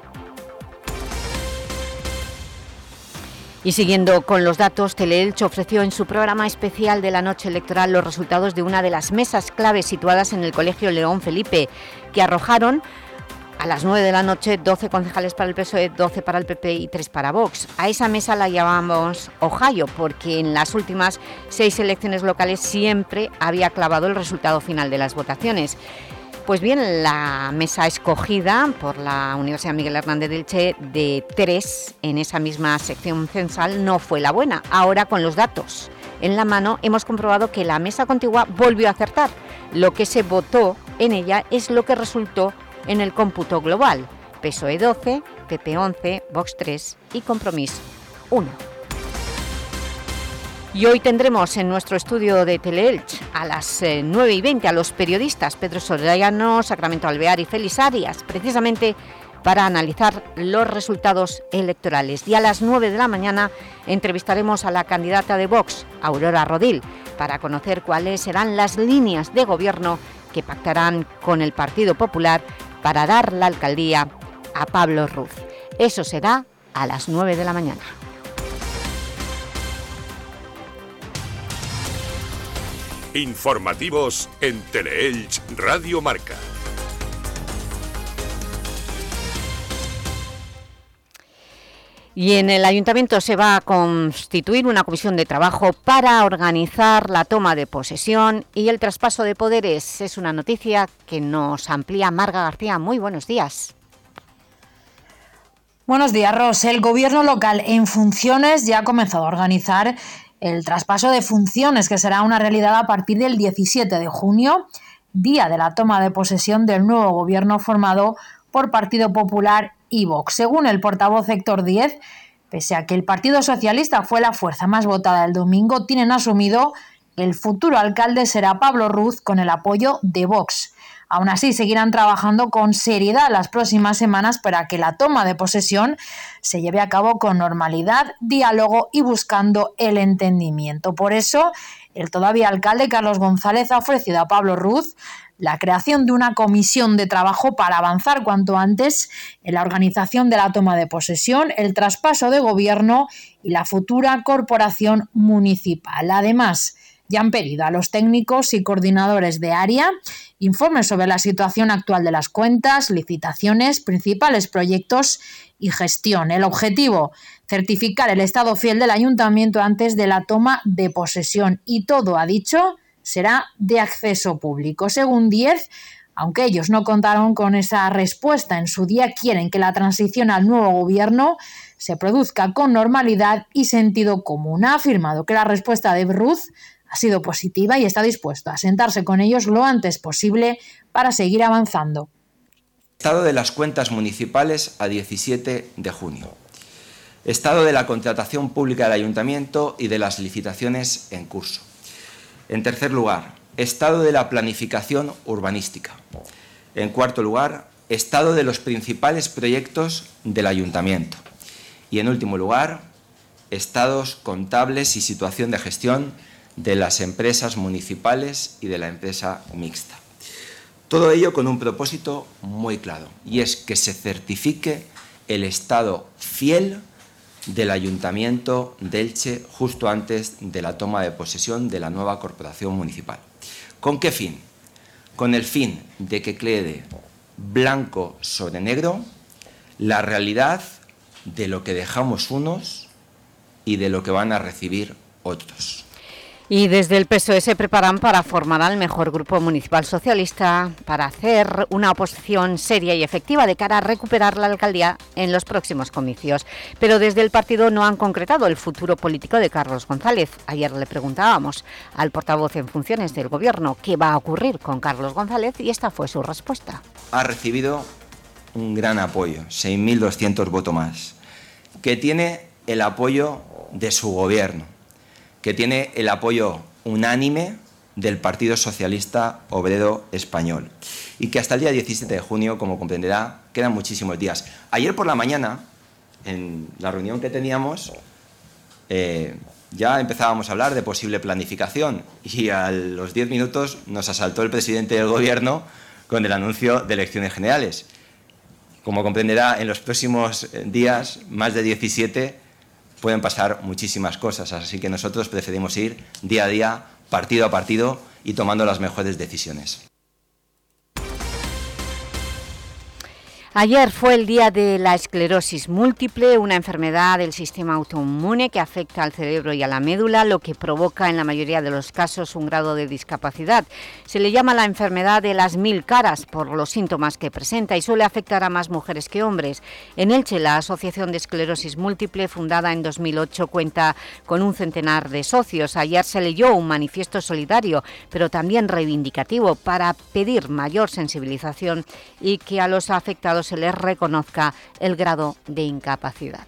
Speaker 2: Y siguiendo con los datos, Teleelch ofreció en su programa especial de la noche electoral los resultados de una de las mesas claves situadas en el Colegio León Felipe, que arrojaron a las 9 de la noche 12 concejales para el PSOE, 12 para el PP y 3 para Vox. A esa mesa la llamamos Ohio porque en las últimas seis elecciones locales siempre había clavado el resultado final de las votaciones. Pues bien, la mesa escogida por la Universidad Miguel Hernández del Che de tres en esa misma sección censal no fue la buena. Ahora, con los datos en la mano, hemos comprobado que la mesa contigua volvió a acertar. Lo que se votó en ella es lo que resultó en el cómputo global. PSOE 12, PP 11, Vox 3 y Compromís 1. Y hoy tendremos en nuestro estudio de Teleelch a las 9 eh, y 20 a los periodistas Pedro Soriano, Sacramento Alvear y Félix Arias, precisamente para analizar los resultados electorales. Y a las 9 de la mañana entrevistaremos a la candidata de Vox, Aurora Rodil, para conocer cuáles serán las líneas de gobierno que pactarán con el Partido Popular para dar la alcaldía a Pablo Ruz. Eso será a las 9 de la mañana.
Speaker 1: Informativos en Teleelch Radio Marca.
Speaker 2: Y en el Ayuntamiento se va a constituir una comisión de trabajo para organizar la toma de posesión y el traspaso de poderes. Es una noticia que nos amplía Marga García. Muy buenos días.
Speaker 11: Buenos días, Ros. El Gobierno local en funciones ya ha comenzado a organizar el traspaso de funciones, que será una realidad a partir del 17 de junio, día de la toma de posesión del nuevo gobierno formado por Partido Popular y Vox. Según el portavoz Héctor Díez, pese a que el Partido Socialista fue la fuerza más votada el domingo, tienen asumido que el futuro alcalde será Pablo Ruz con el apoyo de Vox. Aún así, seguirán trabajando con seriedad las próximas semanas para que la toma de posesión se lleve a cabo con normalidad, diálogo y buscando el entendimiento. Por eso, el todavía alcalde Carlos González ha ofrecido a Pablo Ruz la creación de una comisión de trabajo para avanzar cuanto antes en la organización de la toma de posesión, el traspaso de gobierno y la futura corporación municipal. Además, ya han pedido a los técnicos y coordinadores de área informes sobre la situación actual de las cuentas, licitaciones, principales proyectos y gestión. El objetivo, certificar el estado fiel del ayuntamiento antes de la toma de posesión y todo, ha dicho, será de acceso público. Según 10, aunque ellos no contaron con esa respuesta en su día, quieren que la transición al nuevo gobierno se produzca con normalidad y sentido común. Ha afirmado que la respuesta de Bruce ha sido positiva y está dispuesto a sentarse con ellos lo antes posible para seguir avanzando.
Speaker 13: Estado de las cuentas municipales a 17 de junio. Estado de la contratación pública del ayuntamiento y de las licitaciones en curso. En tercer lugar, estado de la planificación urbanística. En cuarto lugar, estado de los principales proyectos del ayuntamiento. Y en último lugar, estados contables y situación de gestión de las empresas municipales y de la empresa mixta. Todo ello con un propósito muy claro, y es que se certifique el estado fiel del Ayuntamiento de Elche justo antes de la toma de posesión de la nueva corporación municipal. ¿Con qué fin? Con el fin de que quede blanco sobre negro la realidad de lo que dejamos unos y de lo que van a recibir otros.
Speaker 2: Y desde el PSOE se preparan para formar al mejor grupo municipal socialista para hacer una oposición seria y efectiva de cara a recuperar la alcaldía en los próximos comicios. Pero desde el partido no han concretado el futuro político de Carlos González. Ayer le preguntábamos al portavoz en funciones del Gobierno qué va a ocurrir con Carlos González y esta fue su respuesta.
Speaker 13: Ha recibido un gran apoyo, 6.200 votos más, que tiene el apoyo de su Gobierno que tiene el apoyo unánime del Partido Socialista Obrero Español y que hasta el día 17 de junio, como comprenderá, quedan muchísimos días. Ayer por la mañana, en la reunión que teníamos, eh, ya empezábamos a hablar de posible planificación y a los 10 minutos nos asaltó el presidente del Gobierno con el anuncio de elecciones generales. Como comprenderá, en los próximos días, más de 17, pueden pasar muchísimas cosas. Así que nosotros preferimos ir día a día, partido a partido y tomando las mejores decisiones.
Speaker 2: Ayer fue el día de la esclerosis múltiple, una enfermedad del sistema autoinmune que afecta al cerebro y a la médula, lo que provoca en la mayoría de los casos un grado de discapacidad. Se le llama la enfermedad de las mil caras por los síntomas que presenta y suele afectar a más mujeres que hombres. En Elche, la Asociación de Esclerosis Múltiple, fundada en 2008, cuenta con un centenar de socios. Ayer se leyó un manifiesto solidario, pero también reivindicativo, para pedir mayor sensibilización y que a los afectados se les reconozca el grado de incapacidad.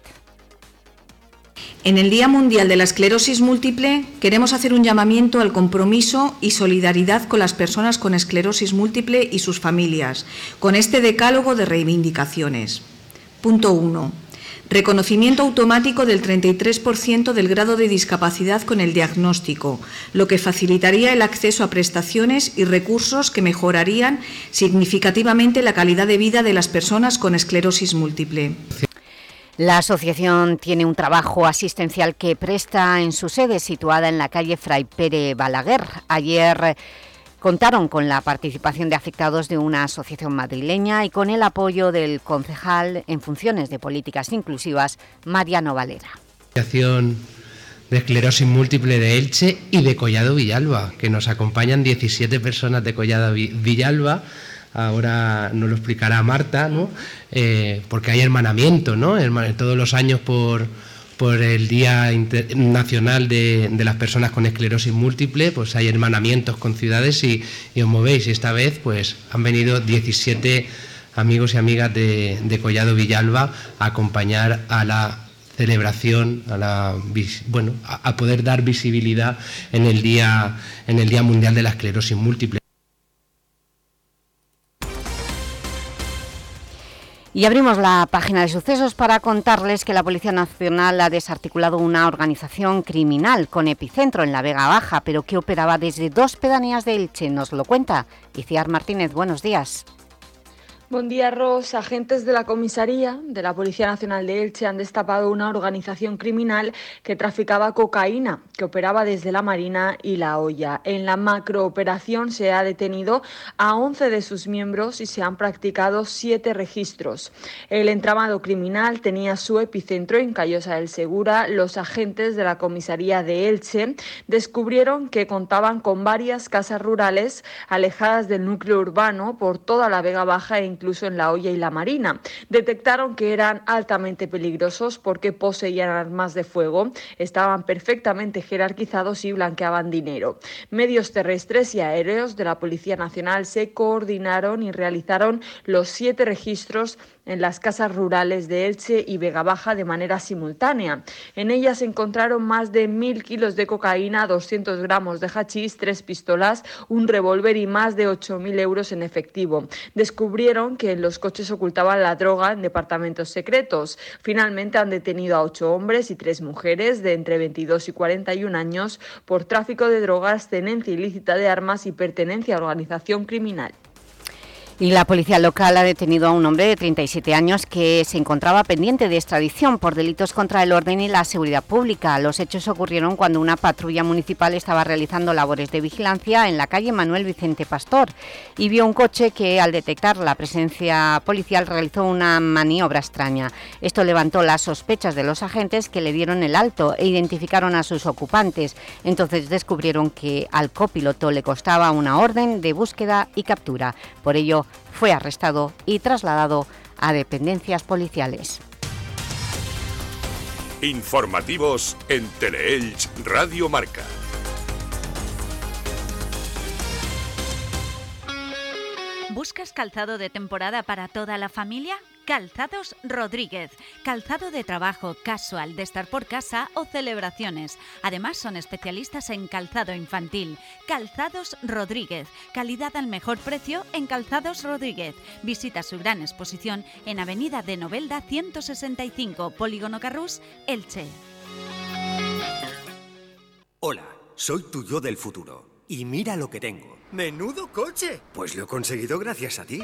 Speaker 14: En el Día Mundial de la Esclerosis Múltiple queremos hacer un llamamiento al compromiso y solidaridad con las personas con esclerosis múltiple y sus familias, con este decálogo de reivindicaciones. Punto 1. Reconocimiento automático del 33% del grado de discapacidad con el diagnóstico, lo que facilitaría el acceso a prestaciones y recursos que mejorarían significativamente la calidad de vida de las personas con esclerosis múltiple.
Speaker 2: La asociación tiene un trabajo asistencial que presta en su sede situada en la calle Fray Pere Balaguer. Ayer Contaron con la participación de afectados de una asociación madrileña y con el apoyo del concejal en funciones de políticas inclusivas, Mariano Valera.
Speaker 15: Asociación de esclerosis múltiple de Elche y de Collado Villalba, que nos acompañan 17 personas de Collado Villalba, ahora nos lo explicará Marta, ¿no? Eh, porque hay hermanamiento, ¿no? todos los años por por el Día Nacional de, las Personas con Esclerosis Múltiple, pues hay hermanamientos con ciudades y, os movéis. Y esta vez pues han venido 17 amigos y amigas de, Collado Villalba a acompañar a la celebración, a, la, bueno, a, poder dar visibilidad en el Día Mundial de la Esclerosis Múltiple.
Speaker 2: Y abrimos la página de sucesos para contarles que la Policía Nacional ha desarticulado una organización criminal con epicentro en la Vega Baja, pero que operaba desde dos pedanías de Elche. Nos lo cuenta Iciar Martínez. Buenos días.
Speaker 16: Buen día, Ros. Agentes de la comisaría de la Policía Nacional de Elche han destapado una organización criminal que traficaba cocaína, que operaba desde la Marina y la Hoya. En la macrooperación se ha detenido a 11 de sus miembros y se han practicado siete registros. El entramado criminal tenía su epicentro en Callosa del Segura. Los agentes de la comisaría de Elche descubrieron que contaban con varias casas rurales alejadas del núcleo urbano por toda la Vega Baja e incluso en la olla y la marina. Detectaron que eran altamente peligrosos porque poseían armas de fuego, estaban perfectamente jerarquizados y blanqueaban dinero. Medios terrestres y aéreos de la Policía Nacional se coordinaron y realizaron los siete registros en las casas rurales de Elche y Vega Baja de manera simultánea. En ellas se encontraron más de mil kilos de cocaína, 200 gramos de hachís, tres pistolas, un revólver y más de 8.000 euros en efectivo. Descubrieron que en los coches ocultaban la droga en departamentos secretos. Finalmente han detenido a ocho hombres y tres mujeres de entre 22 y 41 años por tráfico de drogas, tenencia ilícita de armas y pertenencia a organización criminal.
Speaker 2: Y la policía local ha detenido a un hombre de 37 años que se encontraba pendiente de extradición por delitos contra el orden y la seguridad pública. Los hechos ocurrieron cuando una patrulla municipal estaba realizando labores de vigilancia en la calle Manuel Vicente Pastor y vio un coche que al detectar la presencia policial realizó una maniobra extraña. Esto levantó las sospechas de los agentes que le dieron el alto e identificaron a sus ocupantes. Entonces descubrieron que al copiloto le costaba una orden de búsqueda y captura. Por ello fue arrestado y trasladado a dependencias policiales.
Speaker 1: Informativos en Teleelch Radio Marca.
Speaker 22: ¿Buscas calzado de temporada para toda la familia? Calzados Rodríguez. Calzado de trabajo, casual, de estar por casa o celebraciones. Además son especialistas en calzado infantil. Calzados Rodríguez. Calidad al mejor precio en Calzados Rodríguez. Visita su gran exposición en Avenida de Novelda 165, Polígono Carrús, Elche.
Speaker 38: Hola, soy tu yo del futuro. Y mira lo que tengo. ¡Menudo coche! Pues lo he conseguido gracias a ti.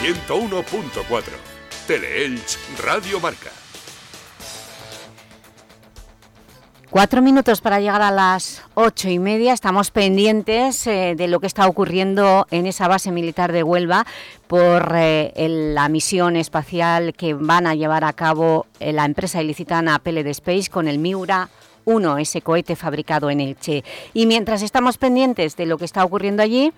Speaker 1: 101.4 Teleelch Radio Marca.
Speaker 2: Cuatro minutos para llegar a las ocho y media. Estamos pendientes eh, de lo que está ocurriendo en esa base militar de Huelva por eh, la misión espacial que van a llevar a cabo eh, la empresa ilicitana PLD Space con el Miura 1, ese cohete fabricado en Elche. Y mientras estamos pendientes de lo que está ocurriendo allí,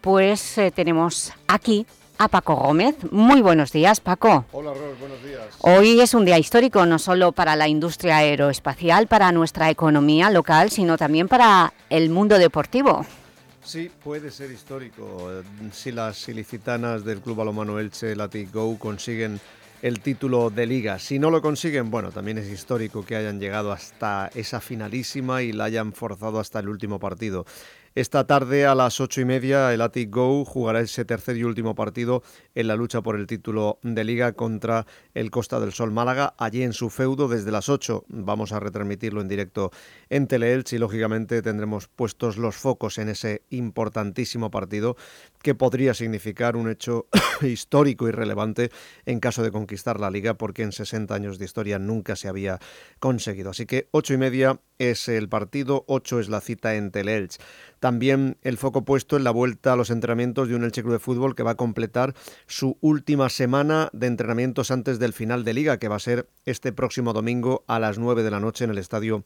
Speaker 2: pues tenemos aquí a Paco Gómez. Muy buenos días, Paco.
Speaker 20: Hola, Ros, buenos días.
Speaker 2: Hoy es un día histórico, no solo para la industria aeroespacial, para nuestra economía local, sino también para el mundo deportivo.
Speaker 20: Sí, puede ser histórico. eh, Si las ilicitanas del Club Balomano Elche Latic Go consiguen el título de liga. Si no lo consiguen, bueno, también es histórico que hayan llegado hasta esa finalísima y la hayan forzado hasta el último partido. Esta tarde a las ocho y media el Atic Go jugará ese tercer y último partido en la lucha por el título de liga contra el Costa del Sol Málaga, allí en su feudo desde las 8. Vamos a retransmitirlo en directo en Teleelch y lógicamente tendremos puestos los focos en ese importantísimo partido que podría significar un hecho histórico y relevante en caso de conquistar la liga porque en 60 años de historia nunca se había conseguido. Así que ocho y media es el partido, 8 es la cita en Teleelch. También el foco puesto en la vuelta a los entrenamientos de un Elche Club de Fútbol que va a completar su última semana de entrenamientos antes del final de liga, que va a ser este próximo domingo a las 9 de la noche en el estadio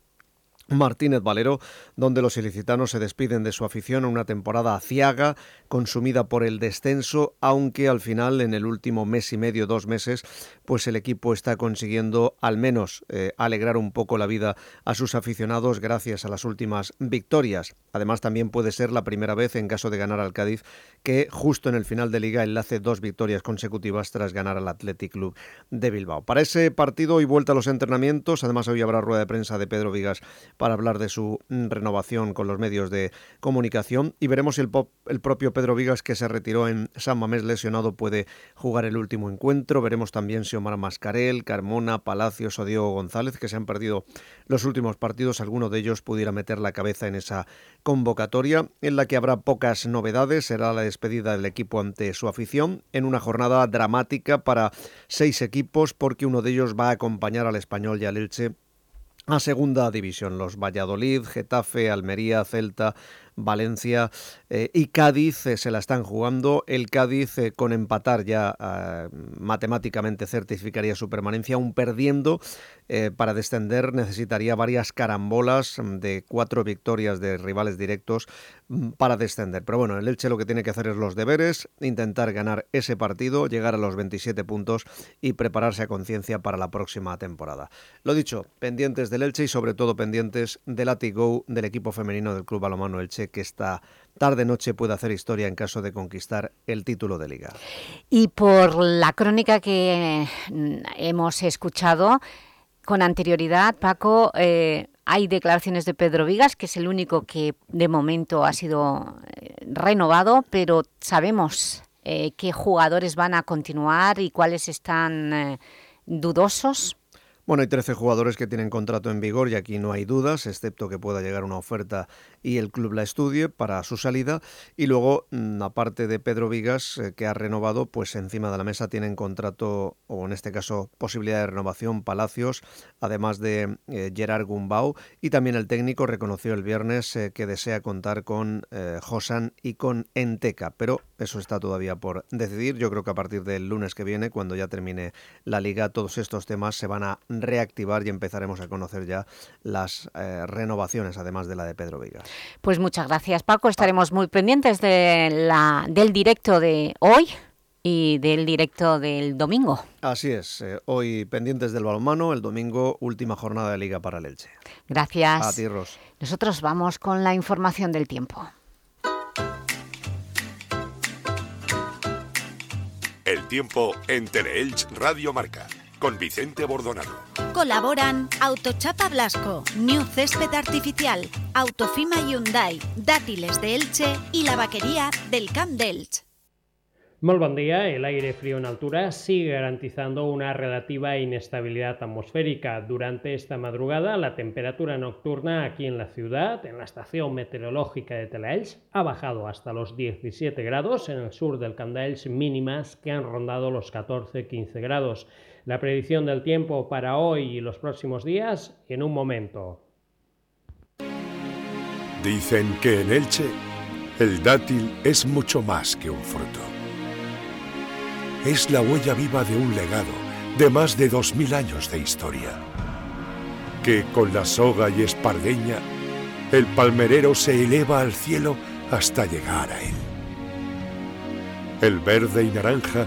Speaker 20: Martínez Valero, donde los ilicitanos se despiden de su afición en una temporada aciaga, consumida por el descenso, aunque al final, en el último mes y medio, dos meses, pues el equipo está consiguiendo al menos eh, alegrar un poco la vida a sus aficionados gracias a las últimas victorias. Además, también puede ser la primera vez, en caso de ganar al Cádiz, que justo en el final de liga enlace dos victorias consecutivas tras ganar al Athletic Club de Bilbao. Para ese partido y vuelta a los entrenamientos, además hoy habrá rueda de prensa de Pedro Vigas para hablar de su mm, renovación con los medios de comunicación y veremos si el, pop- el propio Pedro Vigas que se retiró en San Mamés lesionado puede jugar el último encuentro. Veremos también si Omar Mascarel, Carmona, Palacios o Diego González, que se han perdido los últimos partidos, alguno de ellos pudiera meter la cabeza en esa convocatoria en la que habrá pocas novedades. Será la despedida del equipo ante su afición en una jornada dramática para seis equipos porque uno de ellos va a acompañar al español y al Elche a segunda división. Los Valladolid, Getafe, Almería, Celta, Valencia eh, y Cádiz eh, se la están jugando. El Cádiz eh, con empatar ya eh, matemáticamente certificaría su permanencia, aún perdiendo para descender necesitaría varias carambolas mm, de cuatro victorias de rivales directos mm, para descender. Pero bueno, el Elche lo que tiene que hacer es los deberes, intentar ganar ese partido, llegar a los 27 puntos y prepararse a conciencia para la próxima temporada. Lo dicho, pendientes del Elche y sobre todo pendientes del Atigo del equipo femenino del Club Balomano Elche Que esta tarde-noche puede hacer historia en caso de conquistar el título de Liga.
Speaker 2: Y por la crónica que mm, hemos escuchado con anterioridad, Paco, eh, hay declaraciones de Pedro Vigas, que es el único que de momento ha sido eh, renovado, pero sabemos eh, qué jugadores van a continuar y cuáles están dudosos.
Speaker 20: Bueno, hay 13 jugadores que tienen contrato en vigor y aquí no hay dudas, excepto que pueda llegar una oferta y el club la estudie para su salida. Y luego, mm, aparte de Pedro Vigas, eh, que ha renovado, pues encima de la mesa tienen contrato, o en este caso posibilidad de renovación, Palacios, además de eh, Gerard Gumbau. Y también el técnico reconoció el viernes eh, que desea contar con Josan y con Enteca. Pero eso está todavía por decidir. Yo creo que a partir del lunes que viene, cuando ya termine la liga, todos estos temas se van a reactivar y empezaremos a conocer ya las renovaciones, además de la de Pedro Vigas.
Speaker 2: Pues muchas gracias, Paco. Estaremos muy pendientes de la, del directo de hoy y del directo del domingo.
Speaker 20: Así es, eh, hoy pendientes del balonmano, el domingo última jornada de Liga para el Elche.
Speaker 2: Gracias.
Speaker 20: A ti, Ros.
Speaker 2: Nosotros vamos con la información del tiempo.
Speaker 1: El tiempo en Teleelch Radio Marca con Vicente Bordonado.
Speaker 22: Colaboran Autochapa Blasco, New Césped Artificial, Autofima Hyundai, Dátiles de Elche y la vaquería del Camp de Elche.
Speaker 23: Muy buen día. El aire frío en altura sigue garantizando una relativa inestabilidad atmosférica. Durante esta madrugada, la temperatura nocturna aquí en la ciudad, en la estación meteorológica de Telaelch, ha bajado hasta los 17 grados. En el sur del Candaelch, mínimas que han rondado los 14-15 grados. La predicción del tiempo para hoy y los próximos días en un momento.
Speaker 1: Dicen que en Elche el dátil es mucho más que un fruto. Es la huella viva de un legado de más de dos mil años de historia. Que con la soga y espardeña, el palmerero se eleva al cielo hasta llegar a él. El verde y naranja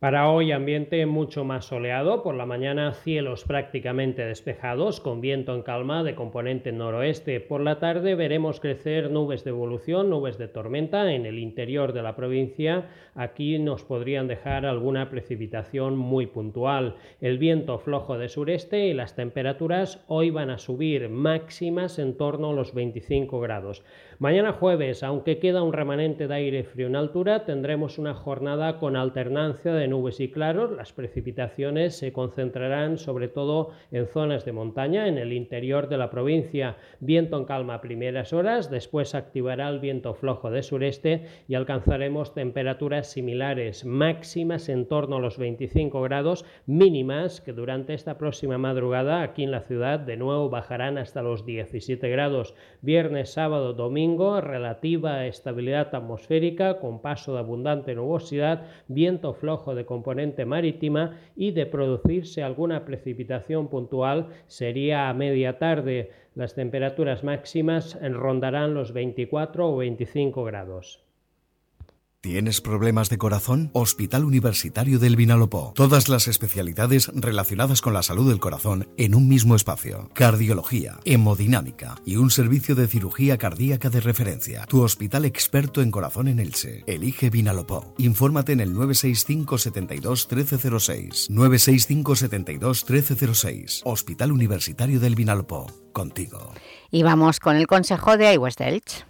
Speaker 23: Para hoy ambiente mucho más soleado, por la mañana cielos prácticamente despejados, con viento en calma de componente noroeste. Por la tarde veremos crecer nubes de evolución, nubes de tormenta en el interior de la provincia. Aquí nos podrían dejar alguna precipitación muy puntual. El viento flojo de sureste y las temperaturas hoy van a subir máximas en torno a los 25 grados. Mañana jueves, aunque queda un remanente de aire frío en altura, tendremos una jornada con alternancia de nubes y claros. Las precipitaciones se concentrarán sobre todo en zonas de montaña, en el interior de la provincia. Viento en calma a primeras horas, después activará el viento flojo de sureste y alcanzaremos temperaturas similares, máximas en torno a los 25 grados, mínimas que durante esta próxima madrugada aquí en la ciudad de nuevo bajarán hasta los 17 grados. Viernes, sábado, domingo relativa estabilidad atmosférica con paso de abundante nubosidad, viento flojo de componente marítima y de producirse alguna precipitación puntual sería a media tarde. Las temperaturas máximas rondarán los 24 o 25 grados.
Speaker 39: ¿Tienes problemas de corazón? Hospital Universitario del Vinalopó. Todas las especialidades relacionadas con la salud del corazón en un mismo espacio. Cardiología, hemodinámica y un servicio de cirugía cardíaca de referencia. Tu hospital experto en corazón en Elche. Elige Vinalopó. Infórmate en el 965 72 1306. 965 72 1306. Hospital Universitario del Vinalopó. Contigo.
Speaker 2: Y vamos con el consejo de iWest Elche.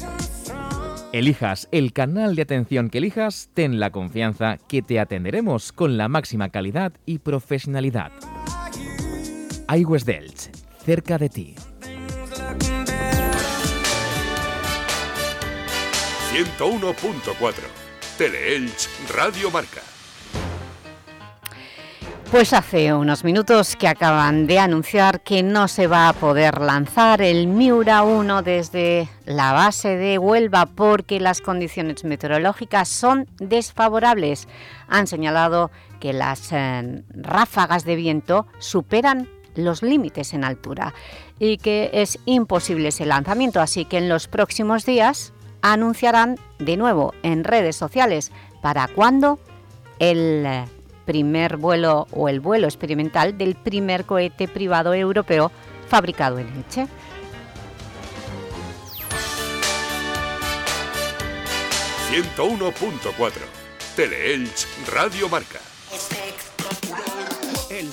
Speaker 37: Elijas el canal de atención que elijas, ten la confianza que te atenderemos con la máxima calidad y profesionalidad. iWest Delch, cerca de ti.
Speaker 1: 101.4 Teleelch Radio Marca.
Speaker 2: Pues hace unos minutos que acaban de anunciar que no se va a poder lanzar el Miura 1 desde la base de Huelva porque las condiciones meteorológicas son desfavorables. Han señalado que las eh, ráfagas de viento superan los límites en altura y que es imposible ese lanzamiento, así que en los próximos días anunciarán de nuevo en redes sociales para cuándo el eh, primer vuelo o el vuelo experimental del primer cohete privado europeo fabricado en Elche.
Speaker 1: ...101.4... Teleelch Radio Marca.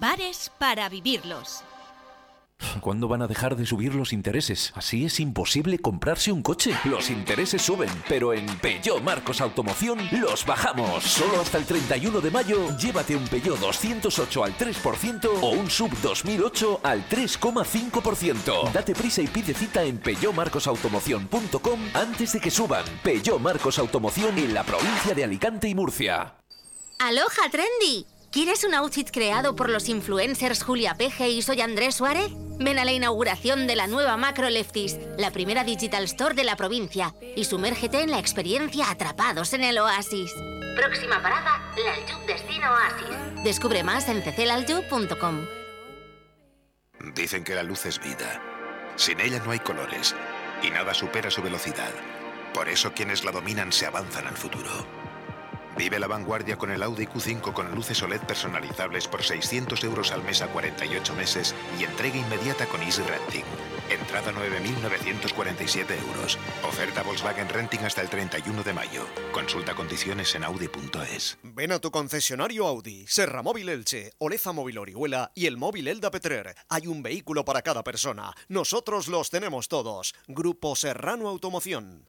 Speaker 22: bares para vivirlos.
Speaker 40: ¿Cuándo van a dejar de subir los intereses? Así es imposible comprarse un coche. Los intereses suben, pero en Peugeot Marcos Automoción los bajamos. Solo hasta el 31 de mayo, llévate un Peugeot 208 al 3% o un Sub 2008 al 3,5%. Date prisa y pide cita en peugeotmarcosautomoción.com antes de que suban. Peugeot Marcos Automoción en la provincia de Alicante y Murcia.
Speaker 41: Aloha Trendy. ¿Quieres un outfit creado por los influencers Julia Peje y soy Andrés Suárez? Ven a la inauguración de la nueva Macro la primera digital store de la provincia, y sumérgete en la experiencia Atrapados en el Oasis. Próxima parada, Laljub Destino Oasis. Descubre más en cclaljub.com.
Speaker 38: Dicen que la luz es vida. Sin ella no hay colores y nada supera su velocidad. Por eso quienes la dominan se avanzan al futuro. Vive la vanguardia con el Audi Q5 con luces OLED personalizables por 600 euros al mes a 48 meses y entrega inmediata con Easy Renting. Entrada 9.947 euros. Oferta Volkswagen Renting hasta el 31 de mayo. Consulta condiciones en audi.es.
Speaker 20: Ven a tu concesionario Audi, Serra Móvil Elche, Oleza Móvil Orihuela y el móvil Elda Petrer. Hay un vehículo para cada persona. Nosotros los tenemos todos. Grupo Serrano Automoción.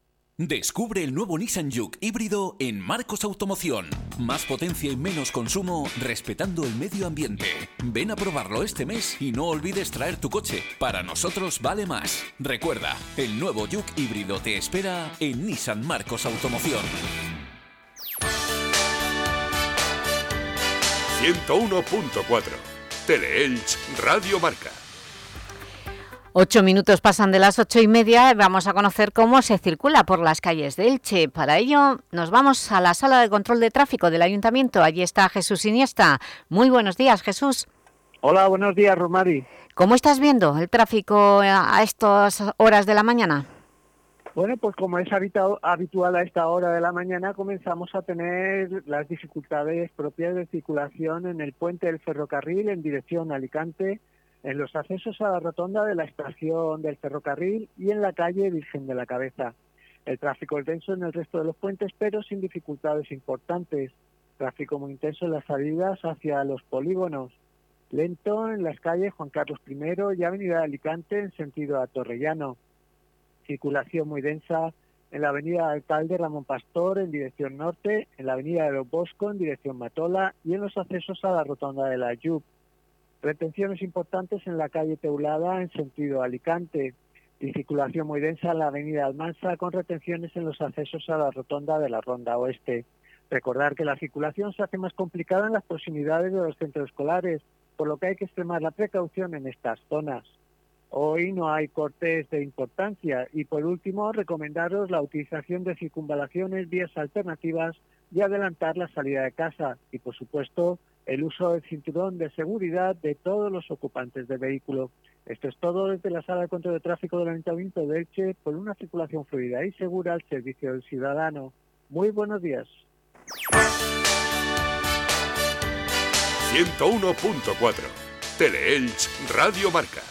Speaker 42: Descubre el nuevo Nissan Juke híbrido en Marcos Automoción. Más potencia y menos consumo respetando el medio ambiente. Ven a probarlo este mes y no olvides traer tu coche. Para nosotros vale más. Recuerda, el nuevo Juke híbrido te espera en Nissan Marcos Automoción.
Speaker 1: 101.4 Teleelch Radio Marca.
Speaker 2: Ocho minutos pasan de las ocho y media vamos a conocer cómo se circula por las calles de Elche. Para ello nos vamos a la sala de control de tráfico del Ayuntamiento. Allí está Jesús Iniesta. Muy buenos días, Jesús.
Speaker 43: Hola, buenos días, Romari.
Speaker 2: ¿Cómo estás viendo el tráfico a estas horas de la mañana?
Speaker 43: Bueno, pues como es habitual a esta hora de la mañana, comenzamos a tener las dificultades propias de circulación en el puente del ferrocarril en dirección a Alicante, en los accesos a la rotonda de la estación del ferrocarril y en la calle Virgen de la Cabeza. El tráfico es denso en el resto de los puentes, pero sin dificultades importantes. Tráfico muy intenso en las salidas hacia los polígonos. Lento en las calles Juan Carlos I y Avenida de Alicante en sentido a Torrellano circulación muy densa en la avenida Alcalde Ramón Pastor en dirección norte, en la avenida de Los Bosco en dirección Matola y en los accesos a la rotonda de la Yub. Retenciones importantes en la calle Teulada en sentido Alicante y circulación muy densa en la avenida Almansa con retenciones en los accesos a la rotonda de la Ronda Oeste. Recordar que la circulación se hace más complicada en las proximidades de los centros escolares, por lo que hay que extremar la precaución en estas zonas. Hoy no hay cortes de importancia y por último recomendaros la utilización de circunvalaciones, vías alternativas y adelantar la salida de casa y por supuesto el uso del cinturón de seguridad de todos los ocupantes del vehículo. Esto es todo desde la Sala de Control de Tráfico del Ayuntamiento de Elche por una circulación fluida y segura al servicio del ciudadano. Muy buenos días.
Speaker 1: 101.4 Teleelch Radio Marca.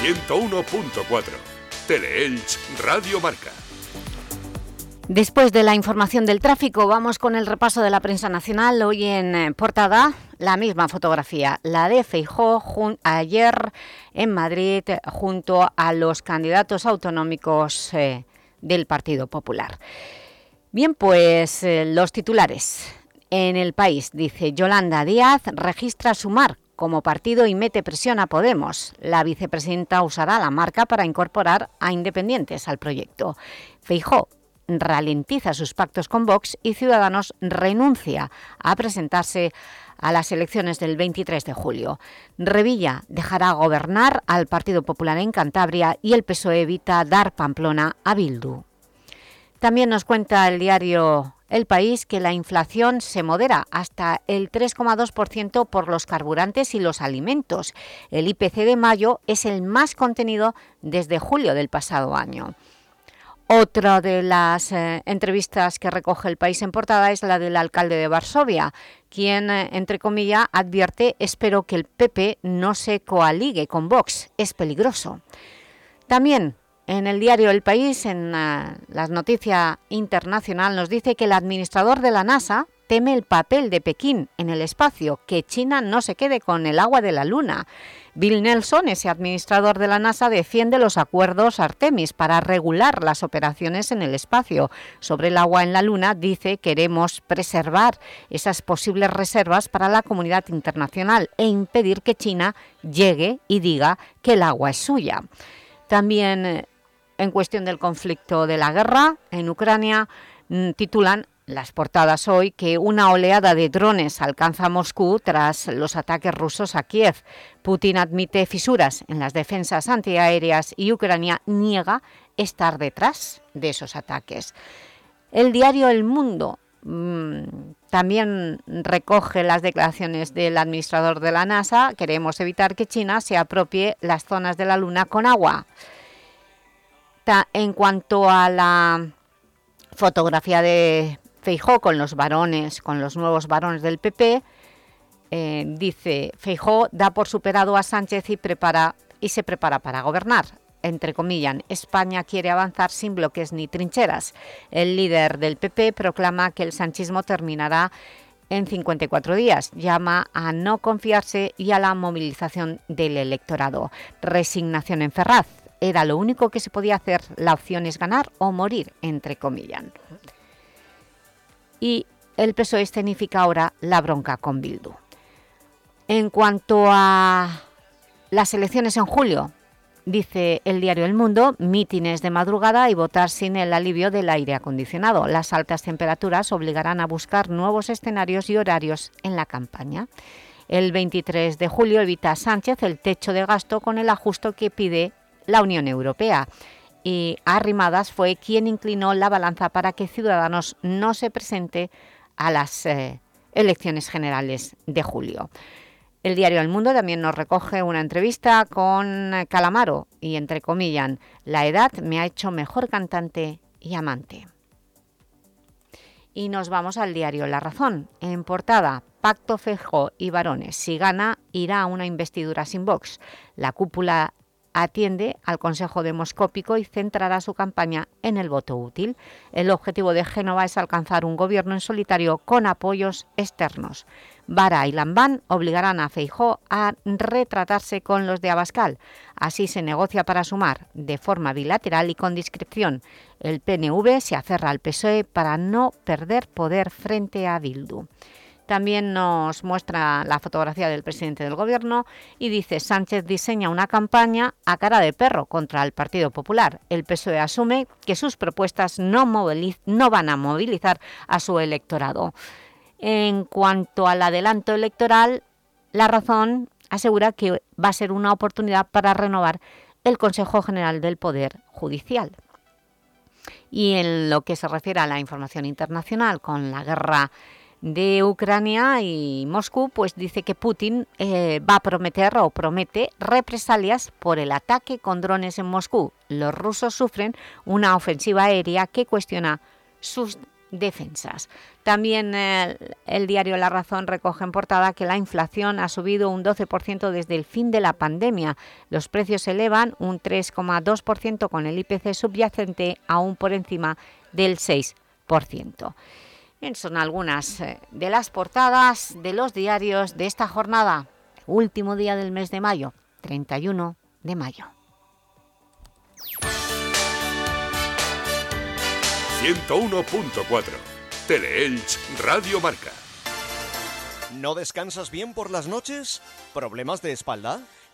Speaker 1: 101.4 Teleelch Radio Marca.
Speaker 2: Después de la información del tráfico, vamos con el repaso de la prensa nacional. Hoy en eh, portada, la misma fotografía, la de Feijó ayer en Madrid junto a los candidatos autonómicos eh, del Partido Popular. Bien, pues eh, los titulares. En el país, dice Yolanda Díaz, registra Sumar como partido y mete presión a Podemos. La vicepresidenta usará la marca para incorporar a independientes al proyecto. Feijó ralentiza sus pactos con Vox y Ciudadanos renuncia a presentarse a las elecciones del 23 de julio. Revilla dejará gobernar al Partido Popular en Cantabria y el PSOE evita dar Pamplona a Bildu. También nos cuenta el diario el país que la inflación se modera hasta el 3,2% por los carburantes y los alimentos. El IPC de mayo es el más contenido desde julio del pasado año. Otra de las eh, entrevistas que recoge el país en portada es la del alcalde de Varsovia, quien, eh, entre comillas, advierte «espero que el PP no se coaligue con Vox, es peligroso». También en el diario El País, en la, las noticias internacional, nos dice que el administrador de la NASA teme el papel de Pekín en el espacio, que China no se quede con el agua de la Luna. Bill Nelson, ese administrador de la NASA, defiende los acuerdos Artemis para regular las operaciones en el espacio. Sobre el agua en la Luna, dice queremos preservar esas posibles reservas para la comunidad internacional e impedir que China llegue y diga que el agua es suya. También en cuestión del conflicto de la guerra en Ucrania, mm, titulan las portadas hoy que una oleada de drones alcanza Moscú tras los ataques rusos a Kiev. Putin admite fisuras en las defensas antiaéreas y Ucrania niega estar detrás de esos ataques. El diario El Mundo mm, también recoge las declaraciones del administrador de la NASA. Queremos evitar que China se apropie las zonas de la Luna con agua. En cuanto a la fotografía de Feijó con los varones, con los nuevos varones del PP, eh, dice, Feijó da por superado a Sánchez y, prepara, y se prepara para gobernar entre comillas, España quiere avanzar sin bloques ni trincheras. El líder del PP proclama que el sanchismo terminará en 54 días. Llama a no confiarse y a la movilización del electorado. Resignación en Ferraz. Era lo único que se podía hacer. La opción es ganar o morir, entre comillas. Y el PSOE escenifica ahora la bronca con Bildu. En cuanto a las elecciones en julio, Dice el diario El Mundo, mítines de madrugada y votar sin el alivio del aire acondicionado. Las altas temperaturas obligarán a buscar nuevos escenarios y horarios en la campaña. El 23 de julio evita Sánchez el techo de gasto con el ajuste que pide la Unión Europea. Y Arrimadas fue quien inclinó la balanza para que Ciudadanos no se presente a las eh, elecciones generales de julio. El diario El Mundo también nos recoge una entrevista con Calamaro y entre comillas, la edad me ha hecho mejor cantante y amante. Y nos vamos al diario La Razón. En portada, Pacto Fejo y Varones. Si gana, irá a una investidura sin Vox. La cúpula atiende al Consejo Demoscópico y centrará su campaña en el voto útil. El objetivo de Génova es alcanzar un gobierno en solitario con apoyos externos. Vara y Lambán obligarán a Feijó a retratarse con los de Abascal. Así se negocia para sumar, de forma bilateral y con discreción. El PNV se aferra al PSOE para no perder poder frente a Bildu. También nos muestra la fotografía del presidente del Gobierno y dice Sánchez diseña una campaña a cara de perro contra el Partido Popular. El PSOE asume que sus propuestas no, no van a movilizar a su electorado. En cuanto al adelanto electoral, La Razón asegura que va a ser una oportunidad para renovar el Consejo General del Poder Judicial. Y en lo que se refiere a la información internacional con la guerra de Ucrania y Moscú, pues dice que Putin eh, va a prometer o promete represalias por el ataque con drones en Moscú. Los rusos sufren una ofensiva aérea que cuestiona sus defensas. También el, diario La Razón recoge en portada que la inflación ha subido un 12% desde el fin de la pandemia. Los precios se elevan un 3,2% con el IPC subyacente aún por encima del 6%. Son algunas eh, de las portadas de los diarios de esta jornada, último día del mes de mayo, 31 de mayo.
Speaker 1: 101.4 Teleelch Radio Marca.
Speaker 44: ¿No descansas bien por las noches? ¿Problemas de espalda?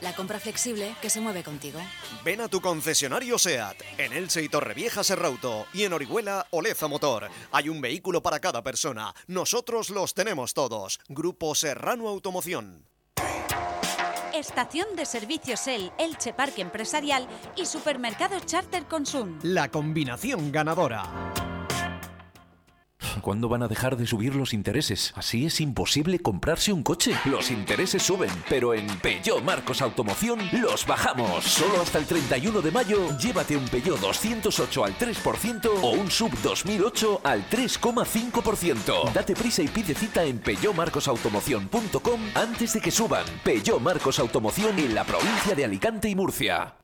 Speaker 45: La compra flexible que se mueve contigo.
Speaker 44: Ven a tu concesionario SEAT, en Elche y Torrevieja Serrauto, y en Orihuela Oleza Motor. Hay un vehículo para cada persona. Nosotros los tenemos todos. Grupo Serrano Automoción.
Speaker 22: Estación de servicios El, Elche Parque Empresarial y Supermercado Charter Consum.
Speaker 44: La combinación ganadora.
Speaker 40: ¿Cuándo van a dejar de subir los intereses? Así es imposible comprarse un coche. Los intereses suben, pero en Peugeot Marcos Automoción los bajamos. Solo hasta el 31 de mayo, llévate un Peugeot 208 al 3% o un Sub 2008 al 3,5%. Date prisa y pide cita en peugeotmarcosautomoción.com antes de que suban. Peugeot Marcos Automoción en la provincia de Alicante y Murcia.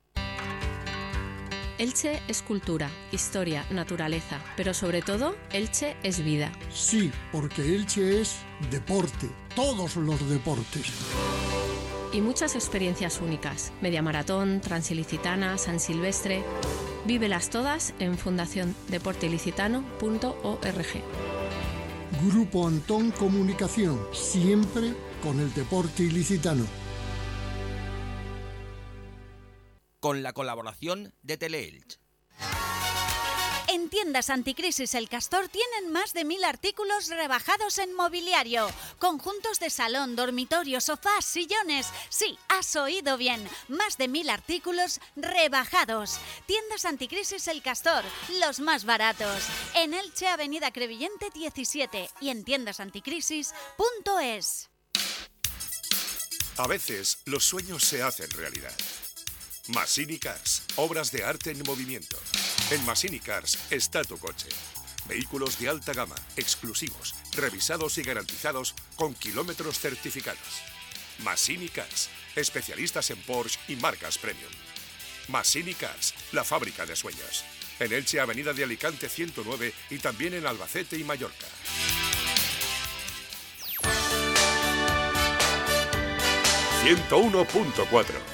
Speaker 46: Elche es cultura, historia, naturaleza, pero sobre todo, Elche es vida.
Speaker 47: Sí, porque Elche es deporte, todos los deportes.
Speaker 46: Y muchas experiencias únicas, media maratón, transilicitana, San Silvestre. Vívelas todas en fundaciondeporteilicitano.org.
Speaker 47: Grupo Antón Comunicación, siempre con el deporte ilicitano.
Speaker 48: Con la colaboración de Teleelch.
Speaker 22: En tiendas anticrisis El Castor tienen más de mil artículos rebajados en mobiliario. Conjuntos de salón, dormitorio, sofás, sillones. Sí, has oído bien. Más de mil artículos rebajados. Tiendas anticrisis El Castor, los más baratos. En Elche, Avenida Crevillente 17 y en tiendasanticrisis.es.
Speaker 1: A veces los sueños se hacen realidad. Massini Cars, obras de arte en movimiento. En Massini Cars está tu coche. Vehículos de alta gama, exclusivos, revisados y garantizados con kilómetros certificados. Massini Cars, especialistas en Porsche y marcas premium. Massini Cars, la fábrica de sueños. En Elche, Avenida de Alicante 109 y también en Albacete y Mallorca. 101.4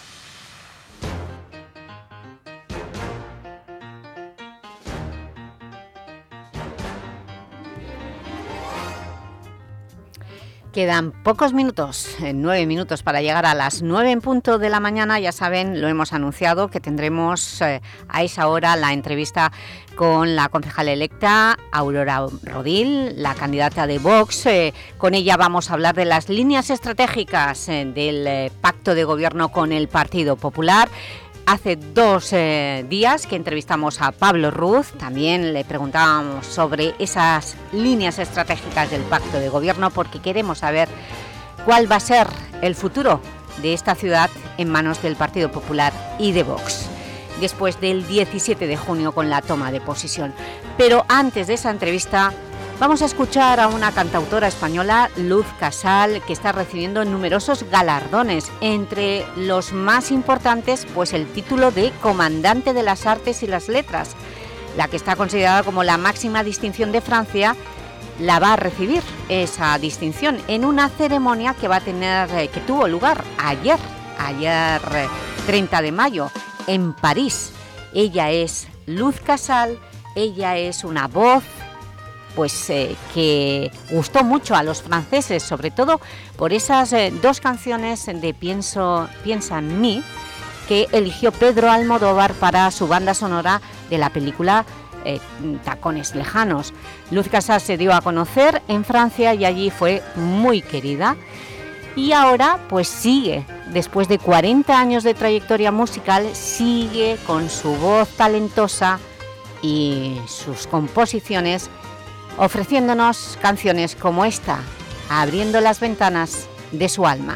Speaker 2: Quedan pocos minutos, eh, nueve minutos para llegar a las nueve en punto de la mañana. Ya saben, lo hemos anunciado, que tendremos eh, a esa hora la entrevista con la concejal electa Aurora Rodil, la candidata de Vox. Eh, con ella vamos a hablar de las líneas estratégicas del pacto de gobierno con el Partido Popular. Hace dos eh, días que entrevistamos a Pablo Ruz, también le preguntábamos sobre esas líneas estratégicas del pacto de gobierno porque queremos saber cuál va a ser el futuro de esta ciudad en manos del Partido Popular y de Vox después del 17 de junio con la toma de posición. Pero antes de esa entrevista Vamos a escuchar a una cantautora española, Luz Casal, que está recibiendo numerosos galardones, entre los más importantes, pues el título de Comandante de las Artes y las Letras, la que está considerada como la máxima distinción de Francia, la va a recibir esa distinción en una ceremonia que va a tener, eh, que tuvo lugar ayer, ayer 30 eh, de mayo, en París. Ella es Luz Casal, ella es una voz pues eh, que gustó mucho a los franceses, sobre todo por esas eh, dos canciones de Pienso, Piensa en mí, que eligió Pedro Almodóvar para su banda sonora de la película eh, Tacones Lejanos. Luz Casas se dio a conocer en Francia y allí fue muy querida. Y ahora pues sigue, después de 40 años de trayectoria musical, sigue con su voz talentosa y sus composiciones ofreciéndonos canciones como esta, abriendo las ventanas de su alma.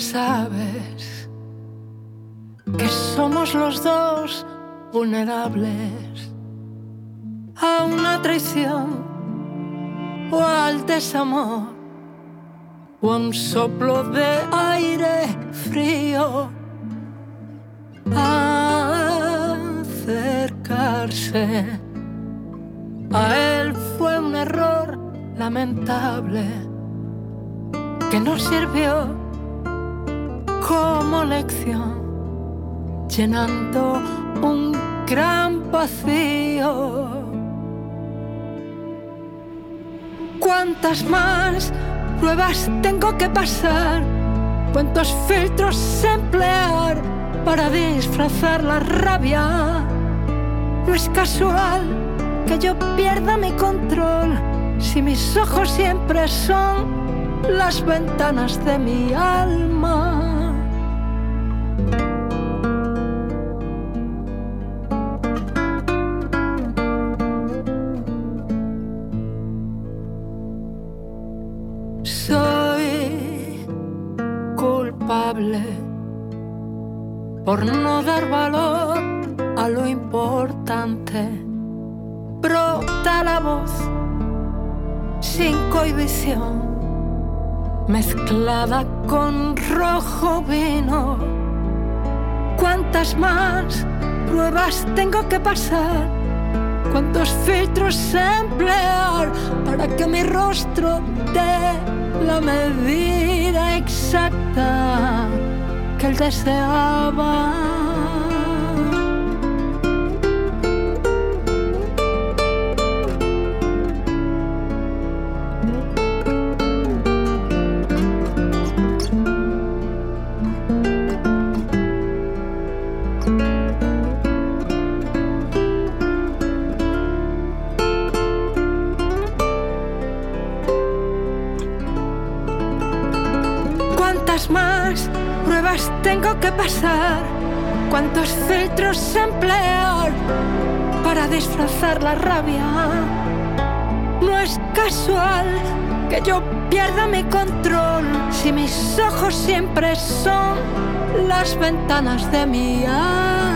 Speaker 49: Sabes que somos los dos vulnerables a una traición o al desamor o a un soplo de aire frío. Acercarse a él fue un error lamentable que no sirvió como lección, llenando un gran vacío. ¿Cuántas más pruebas tengo que pasar? ¿Cuántos filtros emplear para disfrazar la rabia? No es casual que yo pierda mi control si mis ojos siempre son las ventanas de mi alma. Por no dar valor a lo importante. Brota la voz sin cohibición, mezclada con rojo vino. ¿Cuántas más pruebas tengo que pasar? ¿Cuántos filtros emplear para que mi rostro dé la medida exacta que él deseaba? Que pasar? ¿Cuántos filtros emplear para disfrazar la rabia? No es casual que yo pierda mi control si mis ojos siempre son las ventanas de mi alma.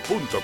Speaker 49: punto